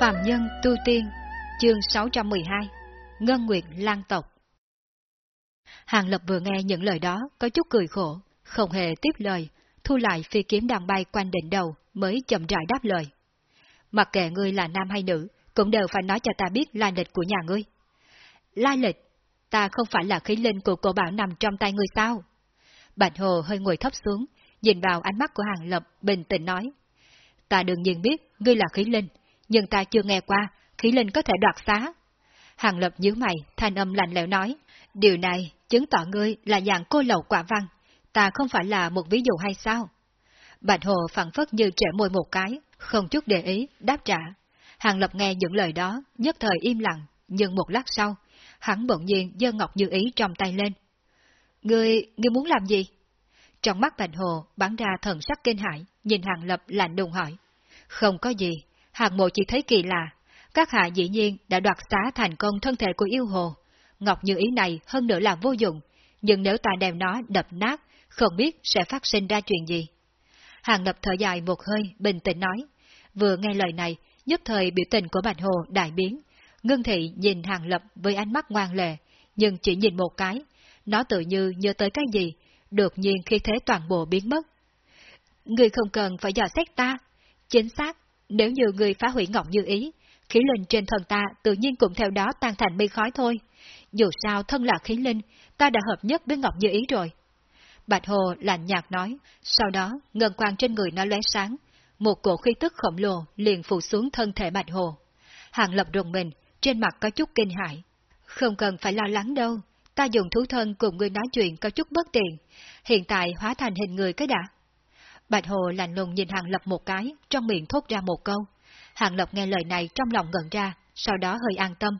Phạm Nhân Tu Tiên, chương 612, Ngân Nguyệt Lan Tộc Hàng Lập vừa nghe những lời đó, có chút cười khổ, không hề tiếp lời, thu lại phi kiếm đang bay quanh đỉnh đầu, mới chậm rãi đáp lời. Mặc kệ ngươi là nam hay nữ, cũng đều phải nói cho ta biết lai lịch của nhà ngươi. Lai lịch? Ta không phải là khí linh của cổ bảo nằm trong tay ngươi sao? Bạch Hồ hơi ngồi thấp xuống, nhìn vào ánh mắt của Hàng Lập, bình tĩnh nói. Ta đương nhiên biết, ngươi là khí linh, nhưng ta chưa nghe qua, khí linh có thể đoạt xá. Hàng Lập nhíu mày, thanh âm lạnh lẽo nói, điều này chứng tỏ ngươi là dạng cô lậu quả văn, ta không phải là một ví dụ hay sao? Bạch Hồ phẳng phất như trẻ môi một cái, không chút để ý, đáp trả. Hàng Lập nghe những lời đó, nhất thời im lặng, nhưng một lát sau, hắn bỗng nhiên giơ ngọc như ý trong tay lên. Ngươi, ngươi muốn làm gì? Trong mắt Bạch Hồ bắn ra thần sắc kinh hãi, nhìn Hàng Lập lạnh đùng hỏi. Không có gì, Hàng Mộ chỉ thấy kỳ lạ, các hạ dĩ nhiên đã đoạt xá thành công thân thể của yêu hồ. Ngọc như ý này hơn nữa là vô dụng, nhưng nếu ta đem nó đập nát, không biết sẽ phát sinh ra chuyện gì. Hàng Lập thở dài một hơi, bình tĩnh nói. Vừa nghe lời này, nhất thời biểu tình của Bạch Hồ đại biến. Ngân thị nhìn Hàng Lập với ánh mắt ngoan lệ, nhưng chỉ nhìn một cái. Nó tự như nhớ tới cái gì, đột nhiên khi thế toàn bộ biến mất. Người không cần phải dò xét ta. Chính xác, nếu như người phá hủy Ngọc Như Ý, khí linh trên thân ta tự nhiên cũng theo đó tan thành mây khói thôi. Dù sao thân là khí linh, ta đã hợp nhất với Ngọc Như Ý rồi. Bạch Hồ lạnh nhạt nói, sau đó ngân quang trên người nó lóe sáng, một cổ khí tức khổng lồ liền phủ xuống thân thể Bạch Hồ. Hàng lập rùng mình, trên mặt có chút kinh hại. Không cần phải lo lắng đâu, ta dùng thú thân cùng người nói chuyện có chút bất tiện, hiện tại hóa thành hình người cái đã. Bạch Hồ lạnh lùng nhìn Hàng Lập một cái, trong miệng thốt ra một câu. Hàng Lập nghe lời này trong lòng ngẩn ra, sau đó hơi an tâm.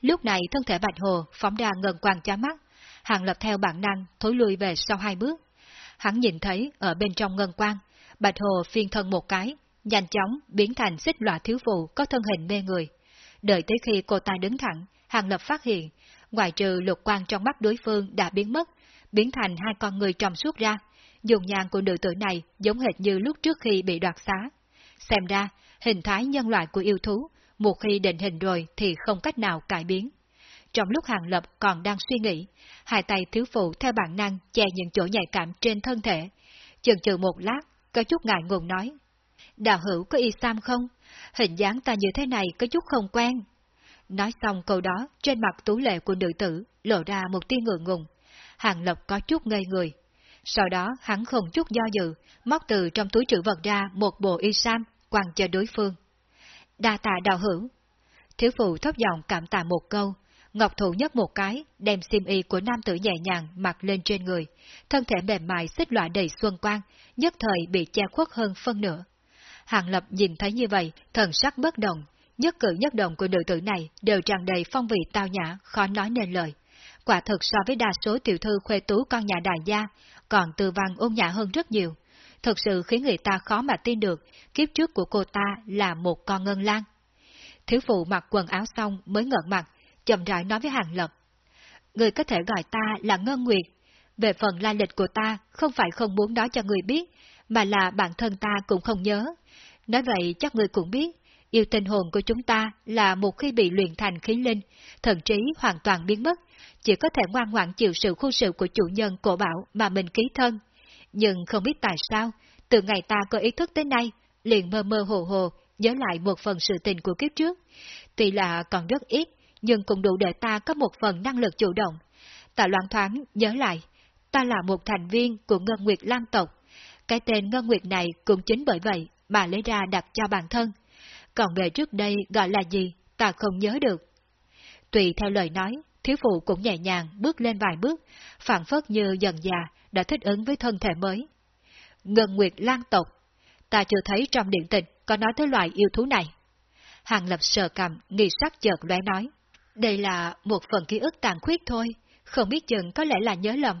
Lúc này thân thể Bạch Hồ phóng ra ngần quang chá mắt, Hàng Lập theo bản năng thối lui về sau hai bước. Hắn nhìn thấy ở bên trong ngân quang, Bạch Hồ phiên thân một cái, nhanh chóng biến thành xích loại thiếu phụ có thân hình mê người. Đợi tới khi cô ta đứng thẳng, Hàng Lập phát hiện, ngoài trừ lục quang trong mắt đối phương đã biến mất, biến thành hai con người trong suốt ra, dùng nhang của nữ tử này giống hệt như lúc trước khi bị đoạt xá. Xem ra, hình thái nhân loại của yêu thú, một khi định hình rồi thì không cách nào cải biến. Trong lúc Hàng Lập còn đang suy nghĩ, hai tay thiếu phụ theo bản năng che những chỗ nhạy cảm trên thân thể. Chừng chừ một lát, có chút ngại ngùng nói. Đạo hữu có y sam không? Hình dáng ta như thế này có chút không quen. Nói xong câu đó, trên mặt tú lệ của nữ tử lộ ra một tia ngượng ngùng. Hàng Lập có chút ngây người. Sau đó hắn không chút do dự, móc từ trong túi trữ vật ra một bộ y sam, quàng cho đối phương. Đa tạ đào hữu. Thiếu phụ thấp giọng cảm tạ một câu, Ngọc thủ nhấc một cái, đem xiêm y của nam tử nhẹ nhàng mặc lên trên người, thân thể mềm mại xích loại đầy xuân quang, nhất thời bị che khuất hơn phân nửa. Hàng Lập nhìn thấy như vậy, thần sắc bất động, nhất cử nhất động của nữ tử này đều tràn đầy phong vị tao nhã, khó nói nên lời. Quả thực so với đa số tiểu thư khuê tú con nhà đại gia, còn từ văn ôn nhã hơn rất nhiều. thật sự khiến người ta khó mà tin được, kiếp trước của cô ta là một con ngân lan. Thiếu phụ mặc quần áo xong mới ngợn mặt, chậm rãi nói với Hàng Lập. Người có thể gọi ta là Ngân Nguyệt. Về phần lai lịch của ta, không phải không muốn nói cho người biết, mà là bản thân ta cũng không nhớ. Nói vậy chắc người cũng biết, yêu tinh hồn của chúng ta là một khi bị luyện thành khí linh, thần trí hoàn toàn biến mất, chỉ có thể ngoan ngoãn chịu sự khu sự của chủ nhân cổ bảo mà mình ký thân. Nhưng không biết tại sao, từ ngày ta có ý thức tới nay, liền mơ mơ hồ hồ nhớ lại một phần sự tình của kiếp trước. Tuy là còn rất ít, nhưng cũng đủ để ta có một phần năng lực chủ động. Ta loạn thoáng nhớ lại, ta là một thành viên của Ngân Nguyệt Lan tộc. Cái tên Ngân Nguyệt này cũng chính bởi vậy mà lấy ra đặt cho bản thân. Còn về trước đây gọi là gì, ta không nhớ được. Tùy theo lời nói, thiếu phụ cũng nhẹ nhàng bước lên vài bước, phản phất như dần già đã thích ứng với thân thể mới. Ngân Nguyệt Lan tộc, ta chưa thấy trong điện tịch có nói tới loại yêu thú này. Hàng lập sờ cầm, nghi sắc chợt lóe nói. Đây là một phần ký ức tàn khuyết thôi, không biết chừng có lẽ là nhớ lầm.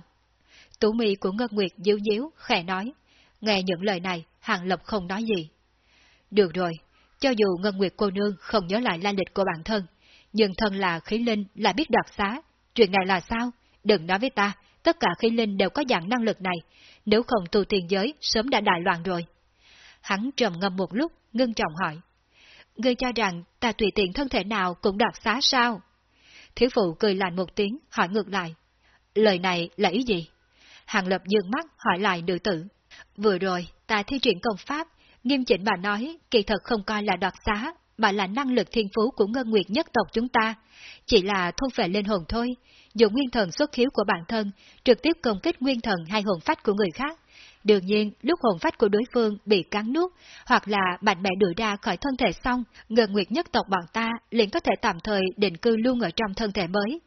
Tủ mì của Ngân Nguyệt díu díu, khẽ nói. Nghe những lời này, Hàng Lập không nói gì. Được rồi, cho dù Ngân Nguyệt cô nương không nhớ lại la lịch của bản thân, nhưng thân là khí linh là biết đoạt xá. Chuyện này là sao? Đừng nói với ta, tất cả khí linh đều có dạng năng lực này, nếu không tu tiên giới sớm đã đại loạn rồi. Hắn trầm ngâm một lúc, ngưng trọng hỏi. ngươi cho rằng ta tùy tiện thân thể nào cũng đoạt xá sao? Thiếu phụ cười lạnh một tiếng, hỏi ngược lại. Lời này là ý gì? Hàng Lập dương mắt hỏi lại nữ tử. Vừa rồi, ta thi triển công pháp, nghiêm chỉnh bà nói, kỳ thật không coi là đoạt xá, mà là năng lực thiên phú của ngân nguyệt nhất tộc chúng ta. Chỉ là thôn phệ lên hồn thôi, dùng nguyên thần xuất khiếu của bản thân, trực tiếp công kích nguyên thần hay hồn phách của người khác. Đương nhiên, lúc hồn phách của đối phương bị cắn nuốt, hoặc là mạnh mẽ đuổi ra khỏi thân thể xong, ngân nguyệt nhất tộc bọn ta liền có thể tạm thời định cư luôn ở trong thân thể mới.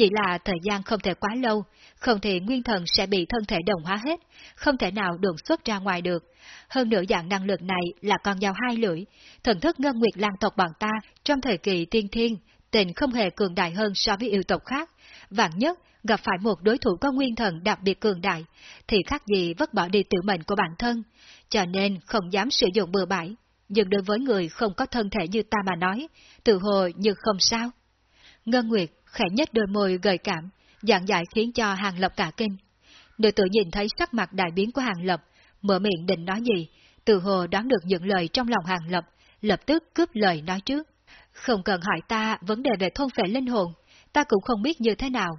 Chỉ là thời gian không thể quá lâu, không thì nguyên thần sẽ bị thân thể đồng hóa hết, không thể nào đột xuất ra ngoài được. Hơn nữa dạng năng lực này là con dao hai lưỡi, thần thức ngân nguyệt lan tộc bọn ta trong thời kỳ tiên thiên, tình không hề cường đại hơn so với yêu tộc khác. Vạn nhất, gặp phải một đối thủ có nguyên thần đặc biệt cường đại, thì khác gì vất bỏ đi tự mệnh của bản thân, cho nên không dám sử dụng bừa bãi. Nhưng đối với người không có thân thể như ta mà nói, tự hồ như không sao. Ngân Nguyệt khẽ nhất đôi môi gợi cảm, dạng dại khiến cho Hàng Lập cả kinh. Nữ tử nhìn thấy sắc mặt đại biến của Hàng Lập, mở miệng định nói gì, từ hồ đoán được những lời trong lòng Hàng Lập, lập tức cướp lời nói trước. Không cần hỏi ta vấn đề về thôn phệ linh hồn, ta cũng không biết như thế nào.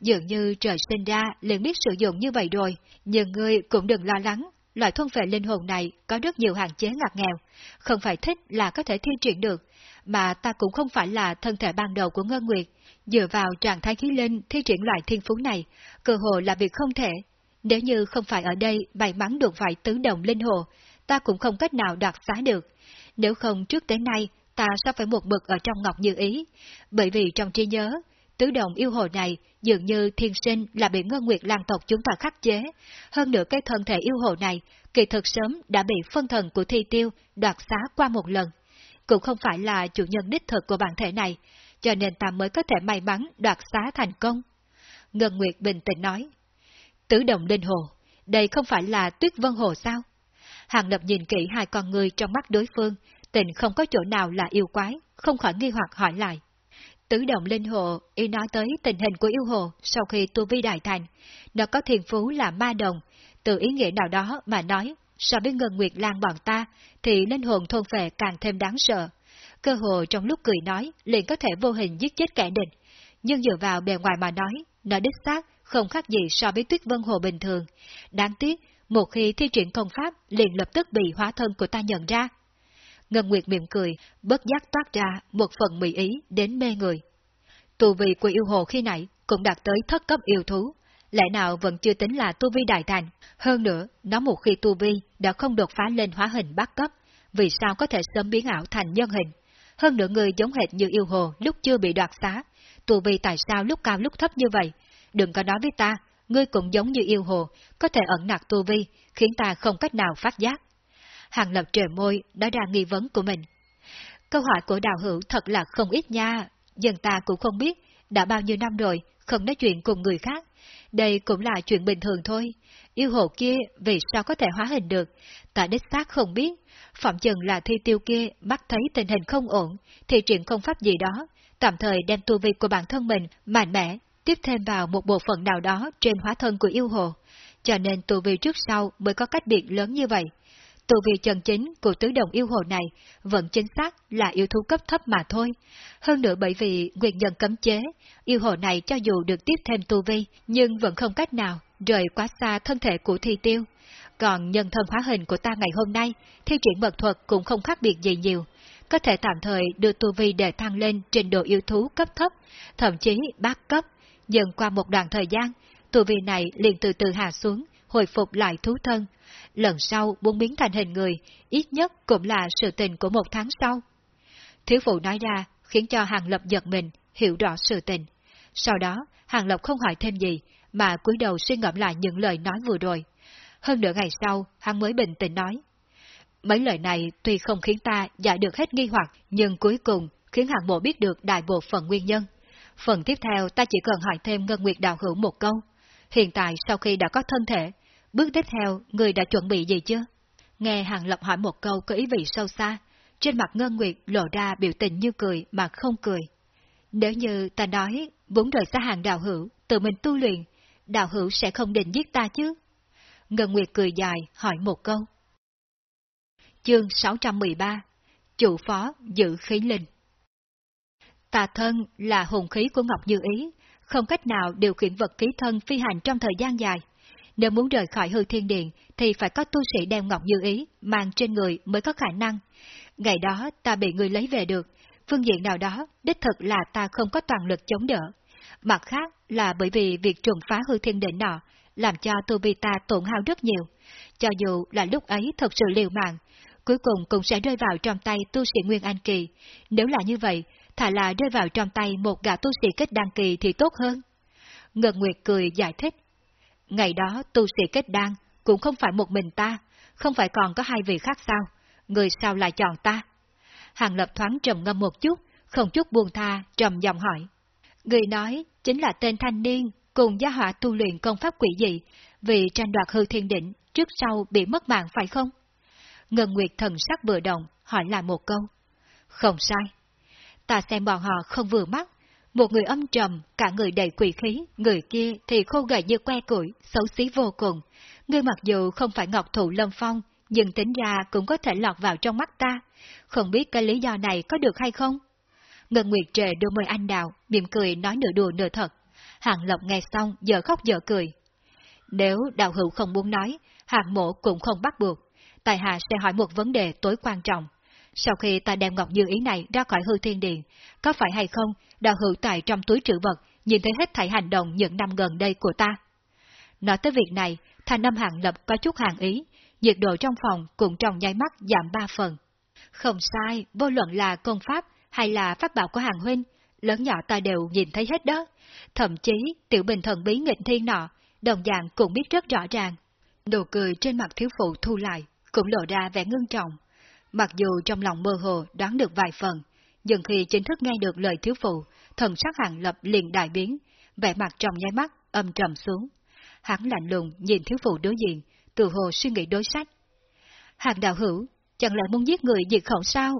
Dường như trời sinh ra liền biết sử dụng như vậy rồi, nhưng ngươi cũng đừng lo lắng, loại thôn phệ linh hồn này có rất nhiều hạn chế ngặt nghèo, không phải thích là có thể thi triển được, mà ta cũng không phải là thân thể ban đầu của Ngân Nguyệt, dựa vào trạng thái khí linh thi triển loại thiên phú này, cơ hồ là việc không thể. Nếu như không phải ở đây may mắn được phải tứ đồng linh hồ, ta cũng không cách nào đoạt xá được. Nếu không trước tới nay, ta sẽ phải một mực ở trong ngọc như ý, bởi vì trong trí nhớ, tứ đồng yêu hồ này dường như thiên sinh là bị ngân nguyệt lan tộc chúng ta khắc chế. Hơn nữa cái thân thể yêu hồ này, kỳ thực sớm đã bị phân thần của thi tiêu đoạt xá qua một lần. Cũng không phải là chủ nhân đích thực của bản thể này, cho nên ta mới có thể may mắn đoạt xá thành công. Ngân Nguyệt bình tĩnh nói. Tứ đồng linh hồ, đây không phải là tuyết vân hồ sao? Hàng lập nhìn kỹ hai con người trong mắt đối phương, tình không có chỗ nào là yêu quái, không khỏi nghi hoặc hỏi lại. Tứ Đồng linh hồ, y nói tới tình hình của yêu hồ sau khi tu vi đại thành. Nó có thiền phú là ma đồng, từ ý nghĩa nào đó mà nói, so với Ngân Nguyệt Lan bọn ta, thì linh hồn thôn phệ càng thêm đáng sợ. Cơ hồ trong lúc cười nói, liền có thể vô hình giết chết kẻ địch. Nhưng dựa vào bề ngoài mà nói, nó đích xác không khác gì so với tuyết vân hồ bình thường. Đáng tiếc, một khi thi triển công pháp liền lập tức bị hóa thân của ta nhận ra. Ngân Nguyệt mỉm cười, bất giác toát ra một phần mỹ ý đến mê người. Tù vị của yêu hồ khi nãy cũng đạt tới thất cấp yêu thú, lẽ nào vẫn chưa tính là tu vi đại thành. Hơn nữa, nó một khi tu vi đã không đột phá lên hóa hình bát cấp, vì sao có thể sớm biến ảo thành nhân hình. Hơn nữa người giống hệt như yêu hồ lúc chưa bị đoạt xá, tu vi tại sao lúc cao lúc thấp như vậy? Đừng có nói với ta, ngươi cũng giống như yêu hồ, có thể ẩn nặc tu vi, khiến ta không cách nào phát giác. Hàng lập trời môi, đã ra nghi vấn của mình. Câu hỏi của đào hữu thật là không ít nha, dân ta cũng không biết, đã bao nhiêu năm rồi, không nói chuyện cùng người khác. Đây cũng là chuyện bình thường thôi. Yêu hồ kia vì sao có thể hóa hình được, ta đích xác không biết. Phạm chừng là thi tiêu kia bắt thấy tình hình không ổn, thì chuyện không pháp gì đó, tạm thời đem tu vi của bản thân mình mạnh mẽ, tiếp thêm vào một bộ phận nào đó trên hóa thân của yêu hồ. Cho nên tu vi trước sau mới có cách biệt lớn như vậy. Tù vị chân chính của tứ đồng yêu hồ này vẫn chính xác là yêu thú cấp thấp mà thôi. Hơn nữa bởi vì nguyên nhân cấm chế, yêu hồ này cho dù được tiếp thêm tu vi, nhưng vẫn không cách nào rời quá xa thân thể của thi tiêu. Còn nhân thân hóa hình của ta ngày hôm nay, thi triển mật thuật cũng không khác biệt gì nhiều. Có thể tạm thời đưa tu vi để thăng lên trình độ yêu thú cấp thấp, thậm chí bát cấp. Dần qua một đoạn thời gian, tu vi này liền từ từ hạ xuống, hồi phục lại thú thân, lần sau muốn biến thành hình người, ít nhất cũng là sự tình của một tháng sau. Thiếu phụ nói ra, khiến cho Hàng Lập giật mình, hiểu rõ sự tình. Sau đó, Hàng Lập không hỏi thêm gì, mà cúi đầu suy ngẫm lại những lời nói vừa rồi. Hơn nửa ngày sau, hắn mới bình tĩnh nói. Mấy lời này tuy không khiến ta giải được hết nghi hoặc, nhưng cuối cùng khiến hàng bộ biết được đại bộ phận nguyên nhân. Phần tiếp theo ta chỉ cần hỏi thêm Ngân Nguyệt Đạo Hữu một câu. Hiện tại sau khi đã có thân thể, Bước tiếp theo, người đã chuẩn bị gì chưa? Nghe Hàng Lập hỏi một câu có ý vị sâu xa, trên mặt Ngân Nguyệt lộ ra biểu tình như cười mà không cười. Nếu như ta nói, vốn rời xa hàng đạo hữu, tự mình tu luyện, đạo hữu sẽ không định giết ta chứ? Ngân Nguyệt cười dài, hỏi một câu. Chương 613 chủ phó giữ khí linh. Tà thân là hồn khí của Ngọc Như Ý, không cách nào điều khiển vật khí thân phi hành trong thời gian dài. Nếu muốn rời khỏi hư thiên điện thì phải có tu sĩ đem Ngọc Như Ý mang trên người mới có khả năng. Ngày đó ta bị người lấy về được, phương diện nào đó đích thực là ta không có toàn lực chống đỡ. Mặt khác là bởi vì việc trùng phá hư thiên đỉnh nọ làm cho tu vi ta tổn hao rất nhiều. Cho dù là lúc ấy thật sự liều mạng, cuối cùng cũng sẽ rơi vào trong tay tu sĩ Nguyên An Kỳ. Nếu là như vậy, thà là rơi vào trong tay một gã tu sĩ kết đăng kỳ thì tốt hơn. Ngân Nguyệt cười giải thích. Ngày đó tu sĩ kết đăng cũng không phải một mình ta, không phải còn có hai vị khác sao? Người sao lại chọn ta? Hàng Lập thoáng trầm ngâm một chút, không chút buông tha, trầm giọng hỏi. Người nói chính là tên thanh niên cùng gia họa tu luyện công pháp quỷ dị, vì tranh đoạt hư thiên định, trước sau bị mất mạng phải không? Ngân Nguyệt thần sắc vừa động, hỏi lại một câu. Không sai. Ta xem bọn họ không vừa mắt, một người âm trầm, cả người đầy quỷ khí, người kia thì khô gầy như que củi, xấu xí vô cùng. Người mặc dù không phải ngọc thụ lâm phong, nhưng tính ra cũng có thể lọt vào trong mắt ta. Không biết cái lý do này có được hay không? Ngân Nguyệt trề đưa mời anh đào, mỉm cười nói nửa đùa nửa thật. Hàng Lộc nghe xong giờ khóc giờ cười. Nếu đạo hữu không muốn nói, hạng mộ cũng không bắt buộc. Tài hạ sẽ hỏi một vấn đề tối quan trọng. Sau khi ta đem ngọc như ý này ra khỏi hư thiên điện, có phải hay không đã hữu tại trong túi trữ vật nhìn thấy hết thảy hành động những năm gần đây của ta? Nói tới việc này, Thành âm hạng lập có chút hàng ý, nhiệt độ trong phòng cũng trong nháy mắt giảm ba phần. Không sai, vô luận là công pháp hay là pháp bảo của hàng huynh, lớn nhỏ ta đều nhìn thấy hết đó. Thậm chí, tiểu bình thần bí nghịch thiên nọ, đồng dạng cũng biết rất rõ ràng. Đồ cười trên mặt thiếu phụ thu lại, cũng lộ ra vẻ ngưng trọng. Mặc dù trong lòng mơ hồ đoán được vài phần, nhưng khi chính thức nghe được lời thiếu phụ, thần sắc hàng lập liền đại biến, vẻ mặt trong nháy mắt, âm trầm xuống. Hắn lạnh lùng nhìn thiếu phụ đối diện, từ hồ suy nghĩ đối sách. Hàng đạo hữu, chẳng lẽ muốn giết người diệt khẩu sao?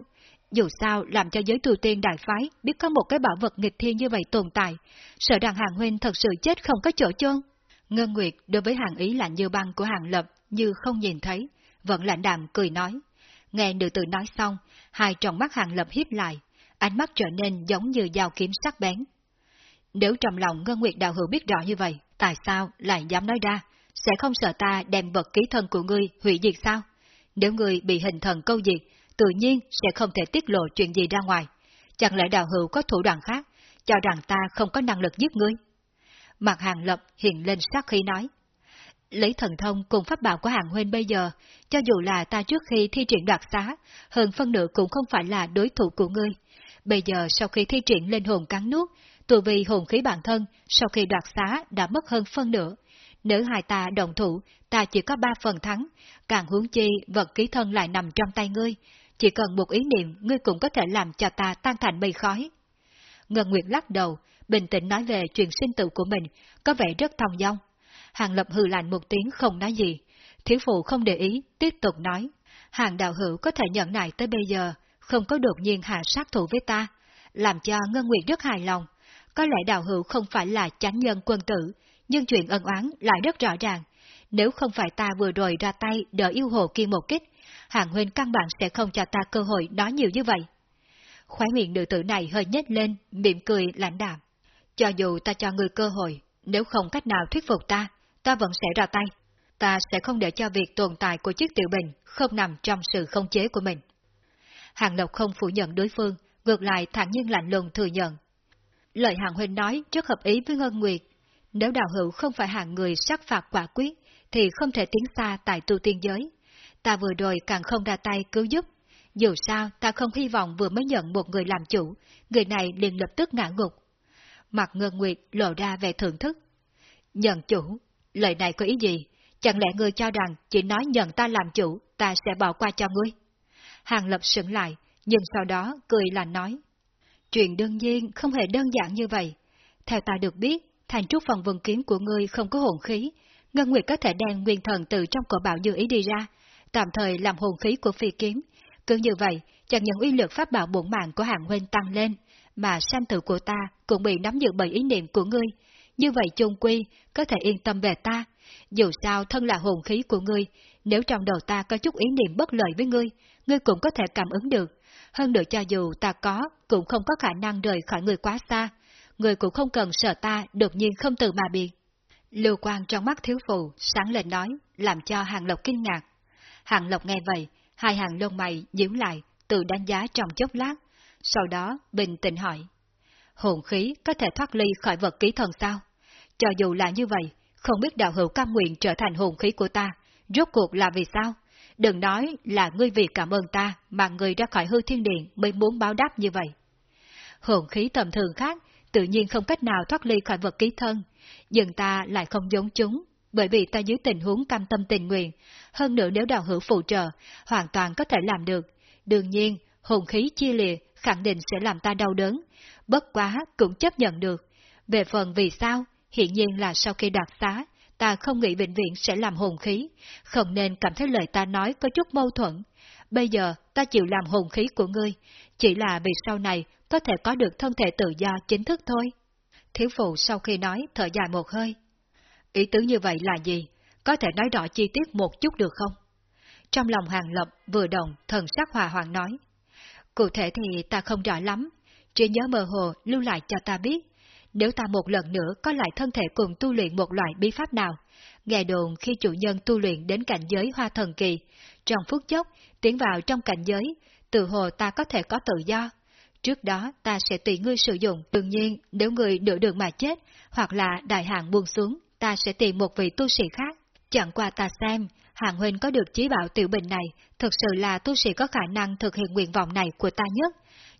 Dù sao, làm cho giới tu tiên đại phái biết có một cái bảo vật nghịch thiên như vậy tồn tại, sợ rằng hàng huynh thật sự chết không có chỗ chôn. Ngân Nguyệt đối với hàng ý lạnh như băng của hàng lập như không nhìn thấy, vẫn lạnh đạm cười nói. Nghe nữ tử nói xong, hai tròng mắt hàng lập hiếp lại, ánh mắt trở nên giống như dao kiếm sắc bén. Nếu trong lòng Ngân Nguyệt đạo hữu biết rõ như vậy, tại sao lại dám nói ra, sẽ không sợ ta đem vật ký thân của ngươi hủy diệt sao? Nếu ngươi bị hình thần câu diệt, tự nhiên sẽ không thể tiết lộ chuyện gì ra ngoài. Chẳng lẽ đạo hữu có thủ đoạn khác, cho rằng ta không có năng lực giết ngươi? Mặt hàng lập hiện lên sát khí nói. Lấy thần thông cùng pháp bảo của hàng huynh bây giờ, cho dù là ta trước khi thi triển đoạt xá, hơn phân nửa cũng không phải là đối thủ của ngươi. Bây giờ sau khi thi triển lên hồn cắn nuốt, tù vì hồn khí bản thân, sau khi đoạt xá đã mất hơn phân nửa. Nếu hai ta đồng thủ, ta chỉ có ba phần thắng, càng huống chi vật ký thân lại nằm trong tay ngươi, chỉ cần một ý niệm ngươi cũng có thể làm cho ta tan thành mây khói. Ngân Nguyệt lắc đầu, bình tĩnh nói về chuyện sinh tử của mình, có vẻ rất thong dong. Hàng Lập hừ lạnh một tiếng không nói gì. Thiếu phụ không để ý, tiếp tục nói. Hàng đạo hữu có thể nhận nại tới bây giờ, không có đột nhiên hạ sát thủ với ta, làm cho Ngân Nguyệt rất hài lòng. Có lẽ đạo hữu không phải là chánh nhân quân tử, nhưng chuyện ân oán lại rất rõ ràng. Nếu không phải ta vừa rồi ra tay đỡ yêu hồ kia một kích, Hàng Huynh căn bản sẽ không cho ta cơ hội nói nhiều như vậy. Khóe miệng nữ tử này hơi nhếch lên, mỉm cười lãnh đạm. Cho dù ta cho người cơ hội, nếu không cách nào thuyết phục ta, ta vẫn sẽ ra tay. Ta sẽ không để cho việc tồn tại của chiếc tiểu bình không nằm trong sự không chế của mình. Hàng Lộc không phủ nhận đối phương, ngược lại thản nhiên lạnh lùng thừa nhận. Lời Hàng Huynh nói rất hợp ý với Ngân Nguyệt. Nếu đạo hữu không phải hạng người sát phạt quả quyết, thì không thể tiến xa tại tu tiên giới. Ta vừa rồi càng không ra tay cứu giúp. Dù sao, ta không hy vọng vừa mới nhận một người làm chủ, người này liền lập tức ngã ngục. Mặt Ngân Nguyệt lộ ra về thưởng thức. Nhận chủ, lời này có ý gì? Chẳng lẽ ngươi cho rằng chỉ nói nhận ta làm chủ, ta sẽ bỏ qua cho ngươi? Hàng Lập sững lại, nhưng sau đó cười là nói. Chuyện đương nhiên không hề đơn giản như vậy. Theo ta được biết, thành trúc phần vân kiếm của ngươi không có hồn khí, Ngân Nguyệt có thể đem nguyên thần từ trong cổ bảo dư ý đi ra, tạm thời làm hồn khí của phi kiếm. Cứ như vậy, chẳng những uy lực pháp bảo bổn mạng của hàng huynh tăng lên, mà sanh tử của ta cũng bị nắm giữ bởi ý niệm của ngươi. Như vậy chung quy, có thể yên tâm về ta. Dù sao thân là hồn khí của ngươi, nếu trong đầu ta có chút ý niệm bất lợi với ngươi, ngươi cũng có thể cảm ứng được. hơn nữa cho dù ta có, cũng không có khả năng rời khỏi người quá xa, người cũng không cần sợ ta đột nhiên không từ mà biệt. Lưu quang trong mắt thiếu phụ sáng lên nói, làm cho Hàng Lộc kinh ngạc. Hàng Lộc nghe vậy, hai hàng lông mày nhíu lại, tự đánh giá trong chốc lát, sau đó bình tĩnh hỏi. Hồn khí có thể thoát ly khỏi vật ký thần sao? Cho dù là như vậy, không biết đạo hữu cam nguyện trở thành hồn khí của ta, rốt cuộc là vì sao? Đừng nói là ngươi vì cảm ơn ta mà ngươi ra khỏi hư thiên điện mới muốn báo đáp như vậy. Hồn khí tầm thường khác tự nhiên không cách nào thoát ly khỏi vật ký thân, nhưng ta lại không giống chúng, bởi vì ta dưới tình huống cam tâm tình nguyện, hơn nữa nếu đạo hữu phụ trợ, hoàn toàn có thể làm được. Đương nhiên, hồn khí chia lìa khẳng định sẽ làm ta đau đớn, bất quá cũng chấp nhận được. Về phần vì sao, hiện nhiên là sau khi đoạt xá, ta không nghĩ bệnh viện sẽ làm hồn khí, không nên cảm thấy lời ta nói có chút mâu thuẫn. Bây giờ ta chịu làm hồn khí của ngươi, chỉ là vì sau này có thể có được thân thể tự do chính thức thôi. Thiếu phụ sau khi nói thở dài một hơi. Ý tứ như vậy là gì? Có thể nói rõ chi tiết một chút được không? Trong lòng hàng lập vừa đồng thần sắc hòa hoàng nói. Cụ thể thì ta không rõ lắm, chỉ nhớ mơ hồ lưu lại cho ta biết, nếu ta một lần nữa có lại thân thể cùng tu luyện một loại bí pháp nào, nghe đồn khi chủ nhân tu luyện đến cảnh giới hoa thần kỳ, trong phút chốc tiến vào trong cảnh giới, từ hồ ta có thể có tự do. Trước đó ta sẽ tùy ngươi sử dụng, đương nhiên nếu ngươi nửa đường mà chết, hoặc là đại hạng buông xuống, ta sẽ tìm một vị tu sĩ khác. Chẳng qua ta xem, Hàng Huynh có được chí bảo tiểu bình này, thực sự là tu sĩ có khả năng thực hiện nguyện vọng này của ta nhất,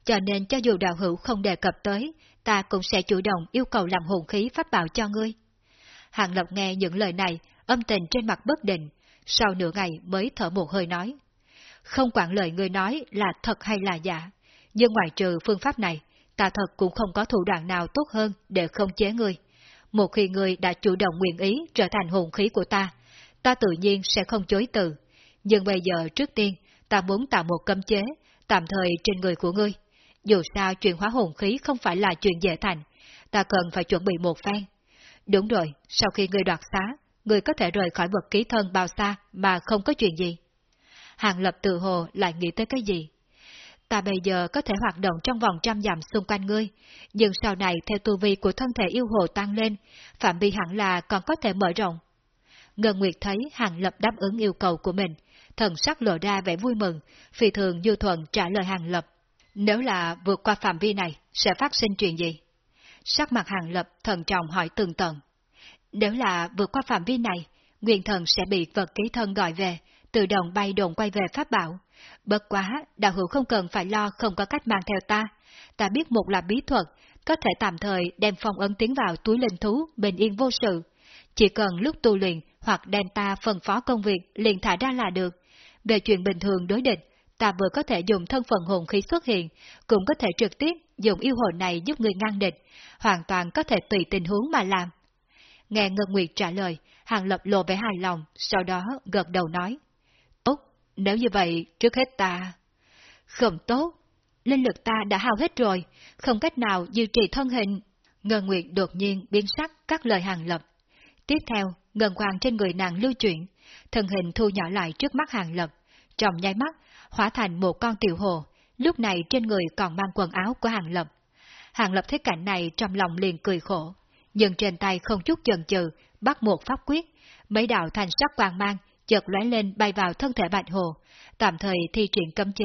cho nên cho dù đạo hữu không đề cập tới, ta cũng sẽ chủ động yêu cầu làm hồn khí pháp bảo cho ngươi. Hàng Lập nghe những lời này, âm tình trên mặt bất định, sau nửa ngày mới thở một hơi nói. Không quản lời ngươi nói là thật hay là giả, nhưng ngoài trừ phương pháp này, ta thật cũng không có thủ đoạn nào tốt hơn để không chế ngươi. Một khi ngươi đã chủ động nguyện ý trở thành hồn khí của ta, ta tự nhiên sẽ không chối từ. Nhưng bây giờ trước tiên, ta muốn tạo một cấm chế, tạm thời trên người của ngươi. Dù sao chuyện hóa hồn khí không phải là chuyện dễ thành, ta cần phải chuẩn bị một phen. Đúng rồi, sau khi ngươi đoạt xá, ngươi có thể rời khỏi vật ký thân bao xa mà không có chuyện gì. Hàng lập tự hồ lại nghĩ tới cái gì? Ta bây giờ có thể hoạt động trong vòng trăm dặm xung quanh ngươi, nhưng sau này theo tu vi của thân thể yêu hồ tăng lên, phạm vi hẳn là còn có thể mở rộng. Ngân Nguyệt thấy Hàng Lập đáp ứng yêu cầu của mình, thần sắc lộ ra vẻ vui mừng, phi thường như thuận trả lời Hàng Lập. Nếu là vượt qua phạm vi này, sẽ phát sinh chuyện gì? Sắc mặt Hàng Lập thần trọng hỏi từng tận. Nếu là vượt qua phạm vi này, nguyên thần sẽ bị vật ký thân gọi về, tự động bay đồn quay về pháp bảo. Bất quá, đạo hữu không cần phải lo không có cách mang theo ta. Ta biết một là bí thuật, có thể tạm thời đem phong ấn tiến vào túi linh thú, bình yên vô sự. Chỉ cần lúc tu luyện hoặc đem ta phân phó công việc liền thả ra là được. Về chuyện bình thường đối địch, ta vừa có thể dùng thân phận hồn khí xuất hiện, cũng có thể trực tiếp dùng yêu hồn này giúp người ngăn địch, hoàn toàn có thể tùy tình huống mà làm. Nghe Ngân Nguyệt trả lời, Hàng Lập lộ vẻ hài lòng, sau đó gật đầu nói. Tốt, nếu như vậy, trước hết ta... Không tốt, linh lực ta đã hao hết rồi, không cách nào duy trì thân hình. Ngân Nguyệt đột nhiên biến sắc các lời Hàng Lập. Tiếp theo, ngân quang trên người nàng lưu chuyển, thân hình thu nhỏ lại trước mắt Hàng Lập. Trong nháy mắt, hóa thành một con tiểu hồ, lúc này trên người còn mang quần áo của Hàng Lập. Hàng Lập thấy cảnh này trong lòng liền cười khổ, nhưng trên tay không chút chần chừ, bắt một pháp quyết, mấy đạo thành sắc quang mang, chợt lóe lên bay vào thân thể bạch hồ, tạm thời thi triển cấm chế.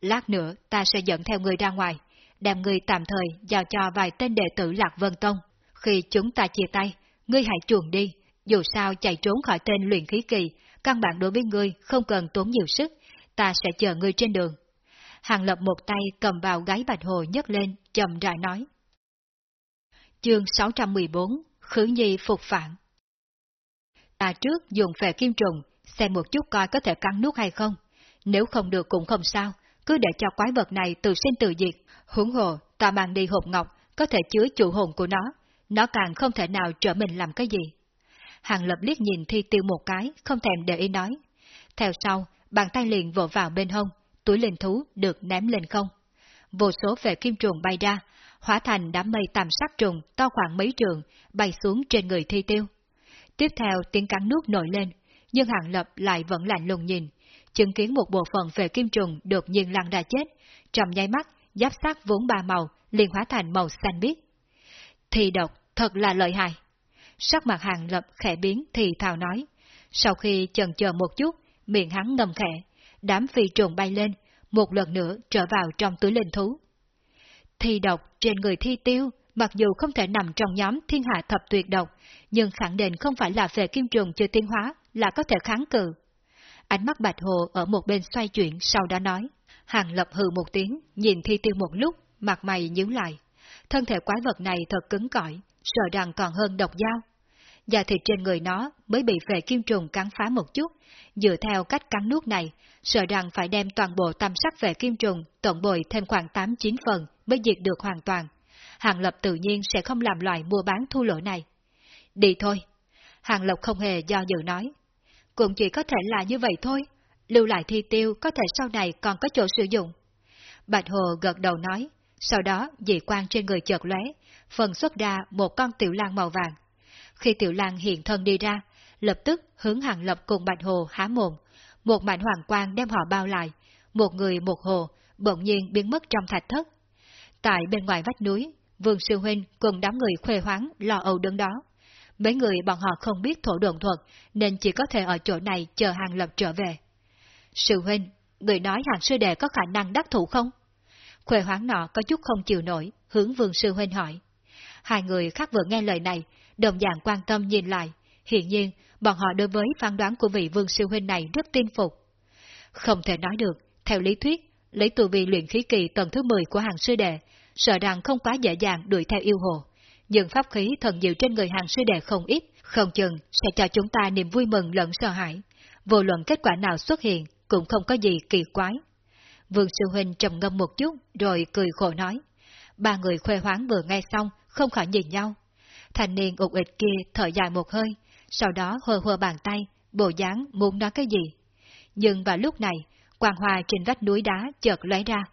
Lát nữa ta sẽ dẫn theo người ra ngoài, đem người tạm thời giao cho vài tên đệ tử Lạc Vân Tông. Khi chúng ta chia tay, ngươi hãy chuồn đi, dù sao chạy trốn khỏi tên luyện khí kỳ, căn bản đối với ngươi không cần tốn nhiều sức, ta sẽ chờ ngươi trên đường. Hàng lập một tay cầm vào gáy bạch hồ nhấc lên, chậm rãi nói. Chương 614 Khứ Nhi phục phản Ta trước dùng phệ kim trùng, xem một chút coi có thể cắn nuốt hay không. Nếu không được cũng không sao, cứ để cho quái vật này tự sinh tự diệt. Huống hồ, ta mang đi hộp ngọc, có thể chứa chủ hồn của nó, nó càng không thể nào trở mình làm cái gì. Hàng lập liếc nhìn thi tiêu một cái, không thèm để ý nói. Theo sau, bàn tay liền vỗ vào bên hông, túi linh thú được ném lên không. Vô số về kim trùng bay ra, hóa thành đám mây tàm sắc trùng to khoảng mấy trường, bay xuống trên người thi tiêu. Tiếp theo tiếng cắn nước nổi lên, nhưng Hàng Lập lại vẫn lạnh lùng nhìn, chứng kiến một bộ phận về kim trùng đột nhiên lăn ra chết, trong nháy mắt, giáp sát vốn ba màu liền hóa thành màu xanh biếc. Thì độc thật là lợi hại. Sắc mặt hàng lập khẽ biến thì thào nói. Sau khi chần chờ một chút, miệng hắn ngầm khẽ, đám phi trùng bay lên, một lần nữa trở vào trong túi linh thú. Thi độc trên người thi tiêu, mặc dù không thể nằm trong nhóm thiên hạ thập tuyệt độc, nhưng khẳng định không phải là về kim trùng chưa tiến hóa là có thể kháng cự. Ánh mắt bạch hồ ở một bên xoay chuyển sau đó nói. Hàng lập hừ một tiếng, nhìn thi tiêu một lúc, mặt mày nhíu lại. Thân thể quái vật này thật cứng cỏi, sợ rằng còn hơn độc dao. Da thịt trên người nó mới bị về kim trùng cắn phá một chút, dựa theo cách cắn nuốt này, sợ rằng phải đem toàn bộ tam sắc về kim trùng tổng bồi thêm khoảng 8-9 phần mới diệt được hoàn toàn. Hàng Lập tự nhiên sẽ không làm loại mua bán thu lỗ này. Đi thôi. Hàng Lập không hề do dự nói. Cũng chỉ có thể là như vậy thôi. Lưu lại thi tiêu có thể sau này còn có chỗ sử dụng. Bạch Hồ gật đầu nói, sau đó dị quan trên người chợt lóe, phần xuất ra một con tiểu lang màu vàng. Khi tiểu lang hiện thân đi ra, lập tức hướng hàng lập cùng Bạch Hồ há mồm, một mảnh hoàng quang đem họ bao lại, một người một hồ, bỗng nhiên biến mất trong thạch thất. Tại bên ngoài vách núi, Vương Sư Huynh cùng đám người khuê hoáng lo âu đứng đó. Mấy người bọn họ không biết thổ đồn thuật, nên chỉ có thể ở chỗ này chờ hàng lập trở về. Sư Huynh, người nói hàng sư đệ có khả năng đắc thủ không? Khuê hoáng nọ có chút không chịu nổi, hướng Vương Sư Huynh hỏi. Hai người khác vừa nghe lời này, đồng dạng quan tâm nhìn lại. Hiện nhiên, bọn họ đối với phán đoán của vị Vương Sư Huynh này rất tin phục. Không thể nói được, theo lý thuyết, lấy tu vi luyện khí kỳ tầng thứ 10 của hàng sư đệ, sợ rằng không quá dễ dàng đuổi theo yêu hồ. Nhưng pháp khí thần diệu trên người hàng sư đệ không ít, không chừng sẽ cho chúng ta niềm vui mừng lẫn sợ hãi. Vô luận kết quả nào xuất hiện, cũng không có gì kỳ quái. Vương Sư Huynh trầm ngâm một chút, rồi cười khổ nói. Ba người khuê hoáng vừa nghe xong, không khỏi nhìn nhau. Thành niên ụt ịch kia thở dài một hơi, sau đó hơ hơ bàn tay, bộ dáng muốn nói cái gì. Nhưng vào lúc này, quang hoa trên vách núi đá chợt lóe ra.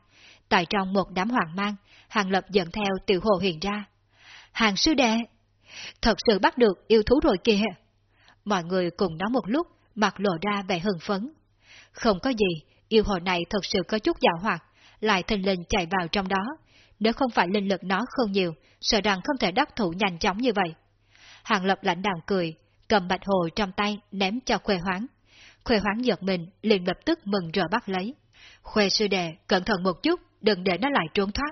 Tại trong một đám hoàng mang, hàng lập dẫn theo tiểu hồ hiện ra. Hàng sư đệ! Thật sự bắt được yêu thú rồi kìa! Mọi người cùng nói một lúc, mặt lộ ra vẻ hưng phấn. Không có gì, yêu hồ này thật sự có chút dạo hoạt, lại thình lình chạy vào trong đó. Nếu không phải linh lực nó không nhiều, sợ rằng không thể đắc thủ nhanh chóng như vậy. Hàng lập lãnh đạm cười, cầm bạch hồ trong tay ném cho khuê hoáng. Khuê hoáng giật mình, liền lập tức mừng rỡ bắt lấy. Khuê sư đệ, cẩn thận một chút, đừng để nó lại trốn thoát.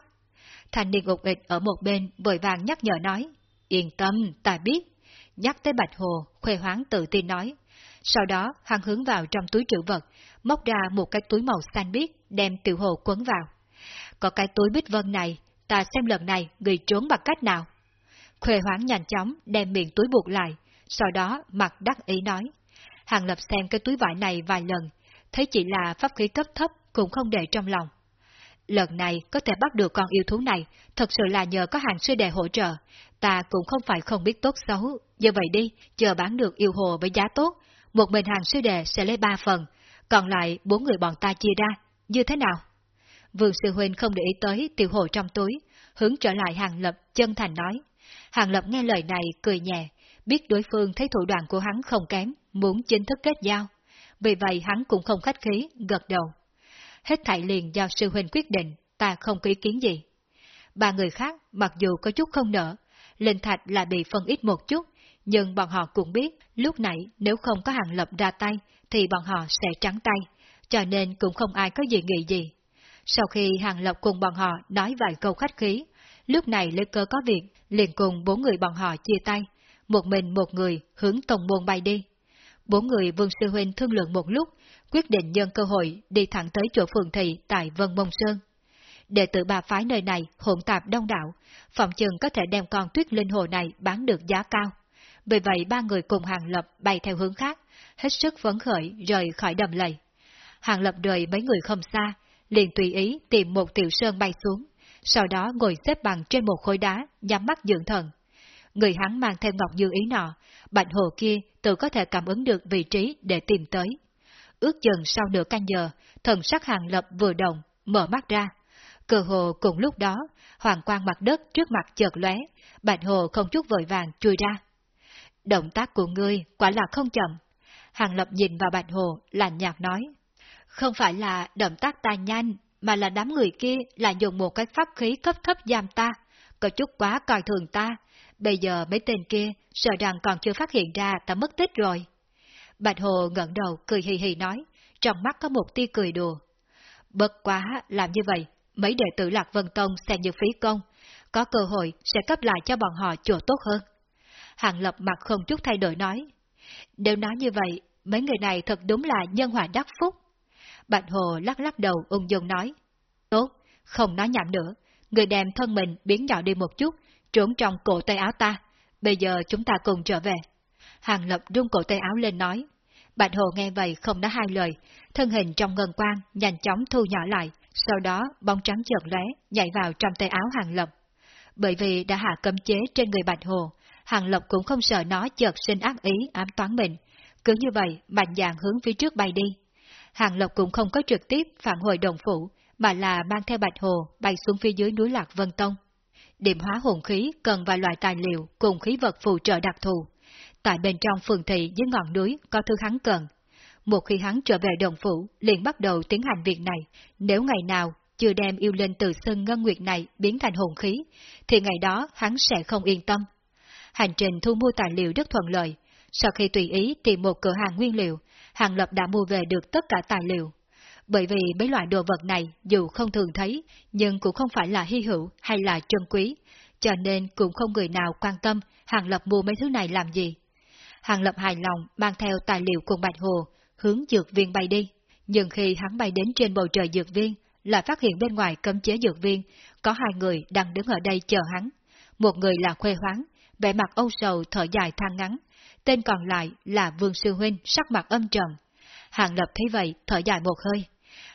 Thanh niên ngục ịch ở một bên vội vàng nhắc nhở nói, yên tâm, ta biết. Nhắc tới bạch hồ, khuê hoáng tự tin nói. Sau đó, hắn hướng vào trong túi trữ vật, móc ra một cái túi màu xanh biếc, đem tiểu hồ quấn vào. Có cái túi bích vân này, ta xem lần này người trốn bằng cách nào. Khuê hoáng nhanh chóng đem miệng túi buộc lại, sau đó mặt đắc ý nói. Hàng lập xem cái túi vải này vài lần, thấy chỉ là pháp khí cấp thấp cũng không để trong lòng. Lần này có thể bắt được con yêu thú này, thật sự là nhờ có hàng sư đệ hỗ trợ, ta cũng không phải không biết tốt xấu. Như vậy đi, chờ bán được yêu hồ với giá tốt, một mình hàng sư đệ sẽ lấy ba phần, còn lại bốn người bọn ta chia ra, như thế nào? Vương Sư Huynh không để ý tới tiểu hồ trong túi, hướng trở lại Hàng Lập chân thành nói. Hàng Lập nghe lời này cười nhẹ, biết đối phương thấy thủ đoạn của hắn không kém, muốn chính thức kết giao. Vì vậy hắn cũng không khách khí, gật đầu. Hết thảy liền do Sư Huynh quyết định, ta không có ý kiến gì. Ba người khác, mặc dù có chút không nở, linh thạch lại bị phân ít một chút, nhưng bọn họ cũng biết, lúc nãy nếu không có Hàng Lập ra tay, thì bọn họ sẽ trắng tay, cho nên cũng không ai có gì nghĩ gì. Sau khi Hàng Lập cùng bọn họ nói vài câu khách khí, lúc này Lê Cơ có việc, liền cùng bốn người bọn họ chia tay, một mình một người hướng tổng môn bay đi. Bốn người Vương Sư Huynh thương lượng một lúc, quyết định nhân cơ hội đi thẳng tới chỗ phường thị tại Vân Mông Sơn. Đệ tử bà phái nơi này hỗn tạp đông đảo, phòng chừng có thể đem con tuyết linh hồ này bán được giá cao. Vì vậy ba người cùng Hàng Lập bay theo hướng khác, hết sức phấn khởi rời khỏi đầm lầy. Hàng Lập rời mấy người không xa, liền tùy ý tìm một tiểu sơn bay xuống, sau đó ngồi xếp bằng trên một khối đá, nhắm mắt dưỡng thần. Người hắn mang theo ngọc như ý nọ, bạch hồ kia tự có thể cảm ứng được vị trí để tìm tới. Ước chừng sau nửa canh giờ, thần sắc hàng lập vừa động, mở mắt ra. Cờ hồ cùng lúc đó, hoàng quang mặt đất trước mặt chợt lóe, bạch hồ không chút vội vàng chui ra. Động tác của ngươi quả là không chậm. Hàng lập nhìn vào bạch hồ, lạnh nhạt nói. Không phải là động tác ta nhanh, mà là đám người kia là dùng một cái pháp khí cấp thấp giam ta, có chút quá coi thường ta. Bây giờ mấy tên kia sợ rằng còn chưa phát hiện ra ta mất tích rồi. Bạch Hồ ngẩng đầu cười hì hì nói, trong mắt có một tia cười đùa. Bất quá, làm như vậy, mấy đệ tử Lạc Vân Tông sẽ như phí công, có cơ hội sẽ cấp lại cho bọn họ chỗ tốt hơn. Hàng Lập mặt không chút thay đổi nói, nếu nói như vậy, mấy người này thật đúng là nhân hòa đắc phúc. Bạch Hồ lắc lắc đầu ung dung nói, tốt, không nói nhảm nữa, người đem thân mình biến nhỏ đi một chút, trốn trong cổ tay áo ta, bây giờ chúng ta cùng trở về. Hàng Lập rung cổ tay áo lên nói, Bạch Hồ nghe vậy không nói hai lời, thân hình trong ngân quang nhanh chóng thu nhỏ lại, sau đó bóng trắng chợt lóe nhảy vào trong tay áo Hàng Lập. Bởi vì đã hạ cấm chế trên người Bạch Hồ, Hàng Lập cũng không sợ nó chợt sinh ác ý ám toán mình, cứ như vậy mạnh dạn hướng phía trước bay đi. Hàng lộc cũng không có trực tiếp phản hồi đồng phủ, mà là mang theo Bạch Hồ bay xuống phía dưới núi Lạc Vân Tông. Điểm hóa hồn khí cần vài loại tài liệu cùng khí vật phụ trợ đặc thù, Tại bên trong phường thị dưới ngọn núi có thứ hắn cần. Một khi hắn trở về đồng phủ, liền bắt đầu tiến hành việc này. Nếu ngày nào chưa đem yêu linh từ sân ngân nguyệt này biến thành hồn khí, thì ngày đó hắn sẽ không yên tâm. Hành trình thu mua tài liệu rất thuận lợi. Sau khi tùy ý tìm một cửa hàng nguyên liệu, Hàng Lập đã mua về được tất cả tài liệu. Bởi vì mấy loại đồ vật này dù không thường thấy, nhưng cũng không phải là hy hữu hay là trân quý, cho nên cũng không người nào quan tâm Hàng Lập mua mấy thứ này làm gì. Hàng Lập hài lòng mang theo tài liệu cùng Bạch Hồ, hướng dược viên bay đi. Nhưng khi hắn bay đến trên bầu trời dược viên, lại phát hiện bên ngoài cấm chế dược viên, có hai người đang đứng ở đây chờ hắn. Một người là Khuê Hoáng, vẻ mặt âu sầu thở dài than ngắn, tên còn lại là Vương Sư Huynh sắc mặt âm trầm. Hàng Lập thấy vậy, thở dài một hơi.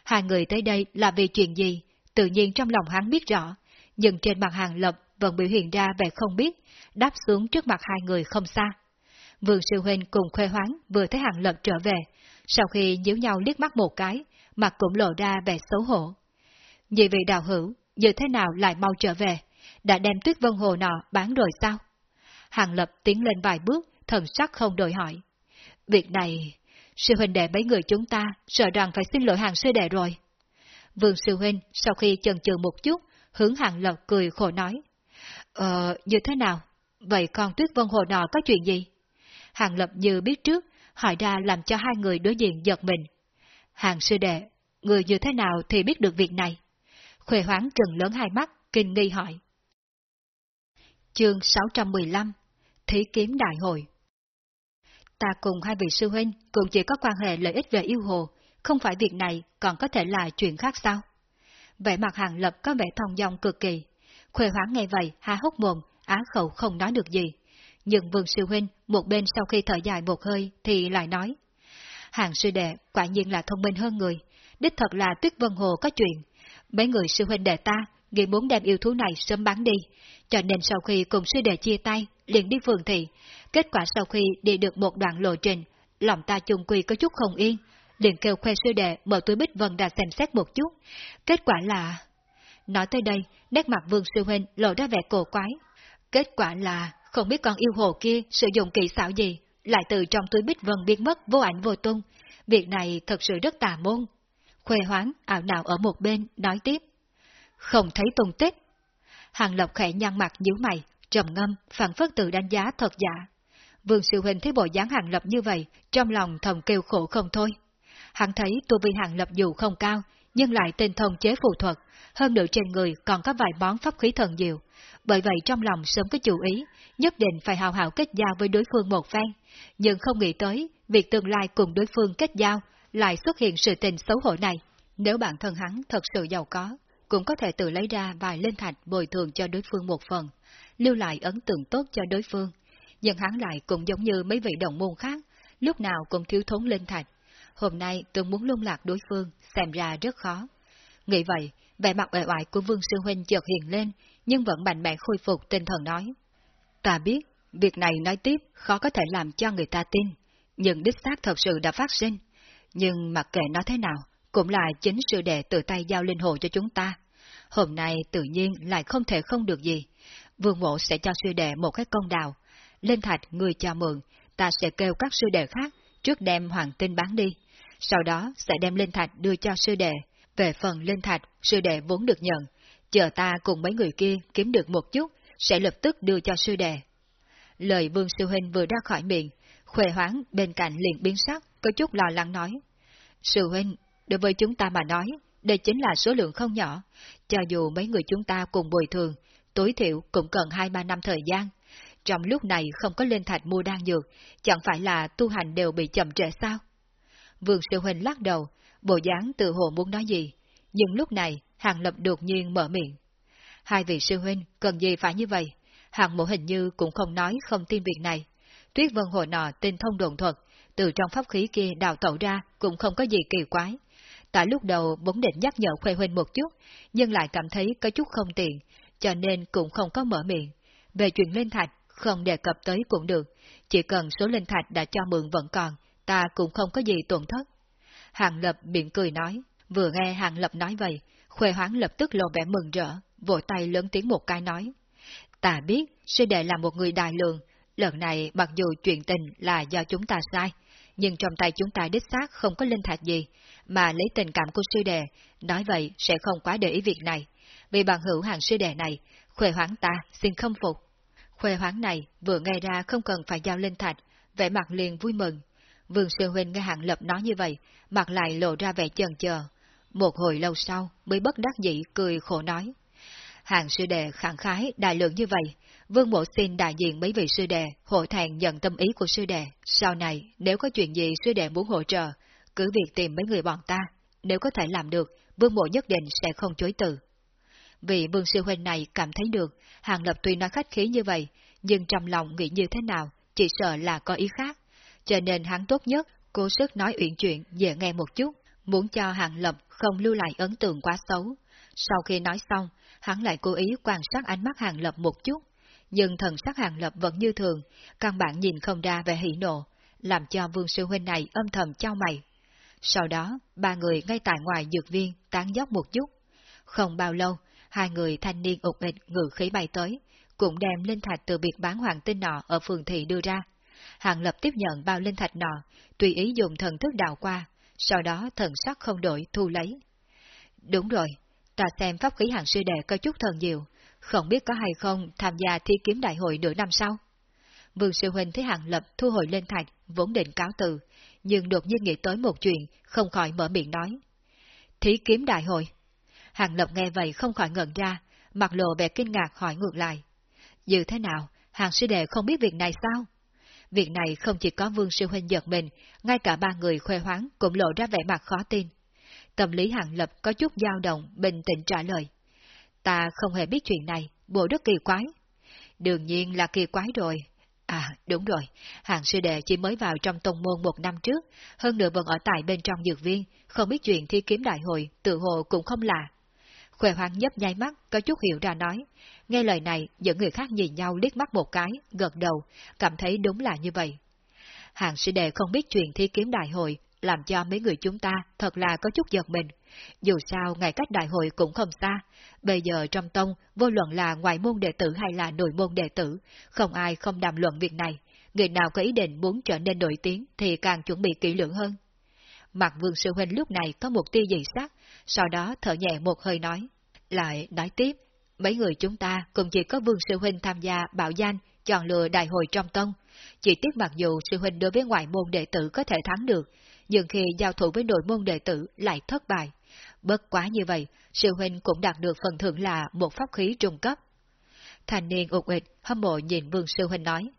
Hai người tới đây là vì chuyện gì? Tự nhiên trong lòng hắn biết rõ, nhưng trên mặt Hàng Lập vẫn biểu hiện ra vẻ không biết, đáp xuống trước mặt hai người không xa. Vương Sư Huynh cùng Khuê Hoáng vừa thấy Hàng Lập trở về, sau khi nhíu nhau liếc mắt một cái, mặt cũng lộ ra vẻ xấu hổ. Nhị vị đạo hữu, như thế nào lại mau trở về, đã đem tuyết vân hồ nọ bán rồi sao? Hàng Lập tiến lên vài bước, thần sắc không đổi hỏi. Việc này, sư huynh đệ mấy người chúng ta sợ rằng phải xin lỗi hàng sư đệ rồi. Vương sư huynh sau khi chần chừ một chút, hướng hàng lộc cười khổ nói. Ờ, như thế nào? Vậy con tuyết vân hồ nọ có chuyện gì? Hàng Lập như biết trước, hỏi ra làm cho hai người đối diện giật mình. Hàng sư đệ, người như thế nào thì biết được việc này? Khuê hoáng trừng lớn hai mắt, kinh nghi hỏi. Chương 615 Thí kiếm đại hội Ta cùng hai vị sư huynh cũng chỉ có quan hệ lợi ích về yêu hồ, không phải việc này còn có thể là chuyện khác sao? Vẻ mặt hàng lập có vẻ thông dong cực kỳ. Khuê hoảng nghe vậy, há hốc mồm, á khẩu không nói được gì, nhưng Vương Sư Huynh một bên sau khi thở dài một hơi thì lại nói. Hàng sư đệ quả nhiên là thông minh hơn người, đích thật là Tuyết Vân Hồ có chuyện. Mấy người sư huynh đệ ta nghĩ muốn đem yêu thú này sớm bán đi, cho nên sau khi cùng sư đệ chia tay, liền đi phường thị. Kết quả sau khi đi được một đoạn lộ trình, lòng ta chung quy có chút không yên, liền kêu khoe sư đệ mở túi bích vân ra xem xét một chút. Kết quả là... Nói tới đây, nét mặt vương sư huynh lộ ra vẻ cổ quái. Kết quả là không biết con yêu hồ kia sử dụng kỹ xảo gì, lại từ trong túi bích vân biến mất vô ảnh vô tung. Việc này thật sự rất tà môn. Khuê hoáng, ảo nào ở một bên, nói tiếp. Không thấy tung tích. Hàng Lộc khẽ nhăn mặt nhíu mày, trầm ngâm, phản phất tự đánh giá thật giả. Vương siêu Huynh thấy bộ dáng Hàng Lập như vậy, trong lòng thầm kêu khổ không thôi. Hắn thấy tu vi Hàng Lập dù không cao, nhưng lại tinh thông chế phù thuật, hơn nữa trên người còn có vài món pháp khí thần diệu, bởi vậy trong lòng sớm có chủ ý, nhất định phải hào hảo kết giao với đối phương một phen, nhưng không nghĩ tới việc tương lai cùng đối phương kết giao lại xuất hiện sự tình xấu hổ này. Nếu bản thân hắn thật sự giàu có, cũng có thể tự lấy ra vài linh thạch bồi thường cho đối phương một phần, lưu lại ấn tượng tốt cho đối phương. Nhưng hắn lại cũng giống như mấy vị đồng môn khác, lúc nào cũng thiếu thốn linh thạch. Hôm nay tôi muốn lung lạc đối phương, xem ra rất khó. Nghĩ vậy, vẻ mặt uể oải của Vương Sư Huynh chợt hiện lên, nhưng vẫn mạnh mẽ khôi phục tinh thần nói. Ta biết, việc này nói tiếp khó có thể làm cho người ta tin, nhưng đích xác thật sự đã phát sinh. Nhưng mặc kệ nó thế nào, cũng là chính sự đệ tự tay giao linh hồ cho chúng ta. Hôm nay tự nhiên lại không thể không được gì. Vương mộ sẽ cho sư đệ một cái công đào. Lên thạch người cho mượn, ta sẽ kêu các sư đệ khác trước đem hoàng tinh bán đi. sau đó sẽ đem linh thạch đưa cho sư đệ. Về phần linh thạch, sư đệ vốn được nhận, chờ ta cùng mấy người kia kiếm được một chút, sẽ lập tức đưa cho sư đệ. Lời vương sư huynh vừa ra khỏi miệng, khuê hoáng bên cạnh liền biến sắc, có chút lo lắng nói. Sư huynh, đối với chúng ta mà nói, đây chính là số lượng không nhỏ, cho dù mấy người chúng ta cùng bồi thường, tối thiểu cũng cần 2-3 năm thời gian. Trong lúc này không có lên thạch mua đan dược, chẳng phải là tu hành đều bị chậm trễ sao? Vương sư huynh lắc đầu, bộ dáng tự hồ muốn nói gì, nhưng lúc này Hàng Lập đột nhiên mở miệng. Hai vị sư huynh cần gì phải như vậy? Hàng mộ hình như cũng không nói không tin việc này. Tuyết vân hồ nọ tin thông đồn thuật, từ trong pháp khí kia đào tẩu ra cũng không có gì kỳ quái. Tại lúc đầu vốn định nhắc nhở Khuê Huynh một chút, nhưng lại cảm thấy có chút không tiện, cho nên cũng không có mở miệng. Về chuyện linh thạch, không đề cập tới cũng được, chỉ cần số linh thạch đã cho mượn vẫn còn, ta cũng không có gì tổn thất. Hàng Lập miệng cười nói, vừa nghe Hàng Lập nói vậy, Khuê Hoáng lập tức lộ vẻ mừng rỡ, vỗ tay lớn tiếng một cái nói. Ta biết, sư đệ là một người đại lượng, lần này mặc dù chuyện tình là do chúng ta sai, nhưng trong tay chúng ta đích xác không có linh thạch gì, mà lấy tình cảm của sư đệ, nói vậy sẽ không quá để ý việc này. Vì bằng hữu hàng sư đệ này, khuê hoáng ta xin không phục. Khuê hoáng này vừa nghe ra không cần phải giao linh thạch, vẻ mặt liền vui mừng. Vương sư huynh nghe hạng lập nói như vậy, mặt lại lộ ra vẻ chần chờ. Một hồi lâu sau mới bất đắc dĩ cười khổ nói. Hàng sư đệ khẳng khái đại lượng như vậy, Vương Mộ xin đại diện mấy vị sư đệ, hộ thẹn nhận tâm ý của sư đệ. Sau này, nếu có chuyện gì sư đệ muốn hỗ trợ, cứ việc tìm mấy người bọn ta. Nếu có thể làm được, Vương Mộ nhất định sẽ không chối từ. Vị Vương Sư Huynh này cảm thấy được, Hàng Lập tuy nói khách khí như vậy, nhưng trong lòng nghĩ như thế nào, chỉ sợ là có ý khác. Cho nên hắn tốt nhất, cố sức nói uyển chuyện dễ nghe một chút, muốn cho Hàng Lập không lưu lại ấn tượng quá xấu. Sau khi nói xong, hắn lại cố ý quan sát ánh mắt Hàng Lập một chút, nhưng thần sắc Hàng Lập vẫn như thường, căn bản nhìn không ra về hỉ nộ, làm cho Vương Sư Huynh này âm thầm trao mày. Sau đó, ba người ngay tại ngoài dược viên tán dốc một chút. Không bao lâu, hai người thanh niên ục ịch ngự khí bay tới, cũng đem linh thạch từ biệt bán hoàng tinh nọ ở phường thị đưa ra. Hàng Lập tiếp nhận bao linh thạch nọ, tùy ý dùng thần thức đào qua, sau đó thần sắc không đổi thu lấy. Đúng rồi, ta xem pháp khí hàng sư đệ có chút thần diệu, không biết có hay không tham gia thi kiếm đại hội nửa năm sau. Vương Sư Huynh thấy Hàng Lập thu hồi lên thạch, vốn định cáo từ, nhưng đột nhiên nghĩ tới một chuyện, không khỏi mở miệng nói. Thí kiếm đại hội. Hàng Lập nghe vậy không khỏi ngẩn ra, mặt lộ vẻ kinh ngạc hỏi ngược lại. Dự thế nào, hàng sư đệ không biết việc này sao? Việc này không chỉ có Vương Sư Huynh giật mình, ngay cả ba người khoe hoáng cũng lộ ra vẻ mặt khó tin. Tâm lý Hàng Lập có chút dao động, bình tĩnh trả lời. Ta không hề biết chuyện này, bộ rất kỳ quái. Đương nhiên là kỳ quái rồi. À, đúng rồi, hàng sư đệ chỉ mới vào trong tông môn một năm trước, hơn nữa vẫn ở tại bên trong dược viên, không biết chuyện thi kiếm đại hội, tự hồ cũng không lạ. Khỏe hoàng nhấp nháy mắt, có chút hiểu ra nói. Nghe lời này, những người khác nhìn nhau liếc mắt một cái, gật đầu, cảm thấy đúng là như vậy. Hàng sư đệ không biết chuyện thi kiếm đại hội, làm cho mấy người chúng ta thật là có chút giật mình. Dù sao ngày cách đại hội cũng không xa, bây giờ trong tông, vô luận là ngoại môn đệ tử hay là nội môn đệ tử, không ai không đàm luận việc này. Người nào có ý định muốn trở nên nổi tiếng thì càng chuẩn bị kỹ lưỡng hơn. Mặt vương sư huynh lúc này có một tia dị sắc, sau đó thở nhẹ một hơi nói. Lại nói tiếp, mấy người chúng ta cũng chỉ có vương sư huynh tham gia bảo danh, chọn lựa đại hội trong tông. Chỉ tiếc mặc dù sư huynh đối với ngoại môn đệ tử có thể thắng được, nhưng khi giao thủ với nội môn đệ tử lại thất bại. Bất quá như vậy, sư huynh cũng đạt được phần thưởng là một pháp khí trung cấp. Thành niên ụt ịch, hâm mộ nhìn vương sư huynh nói.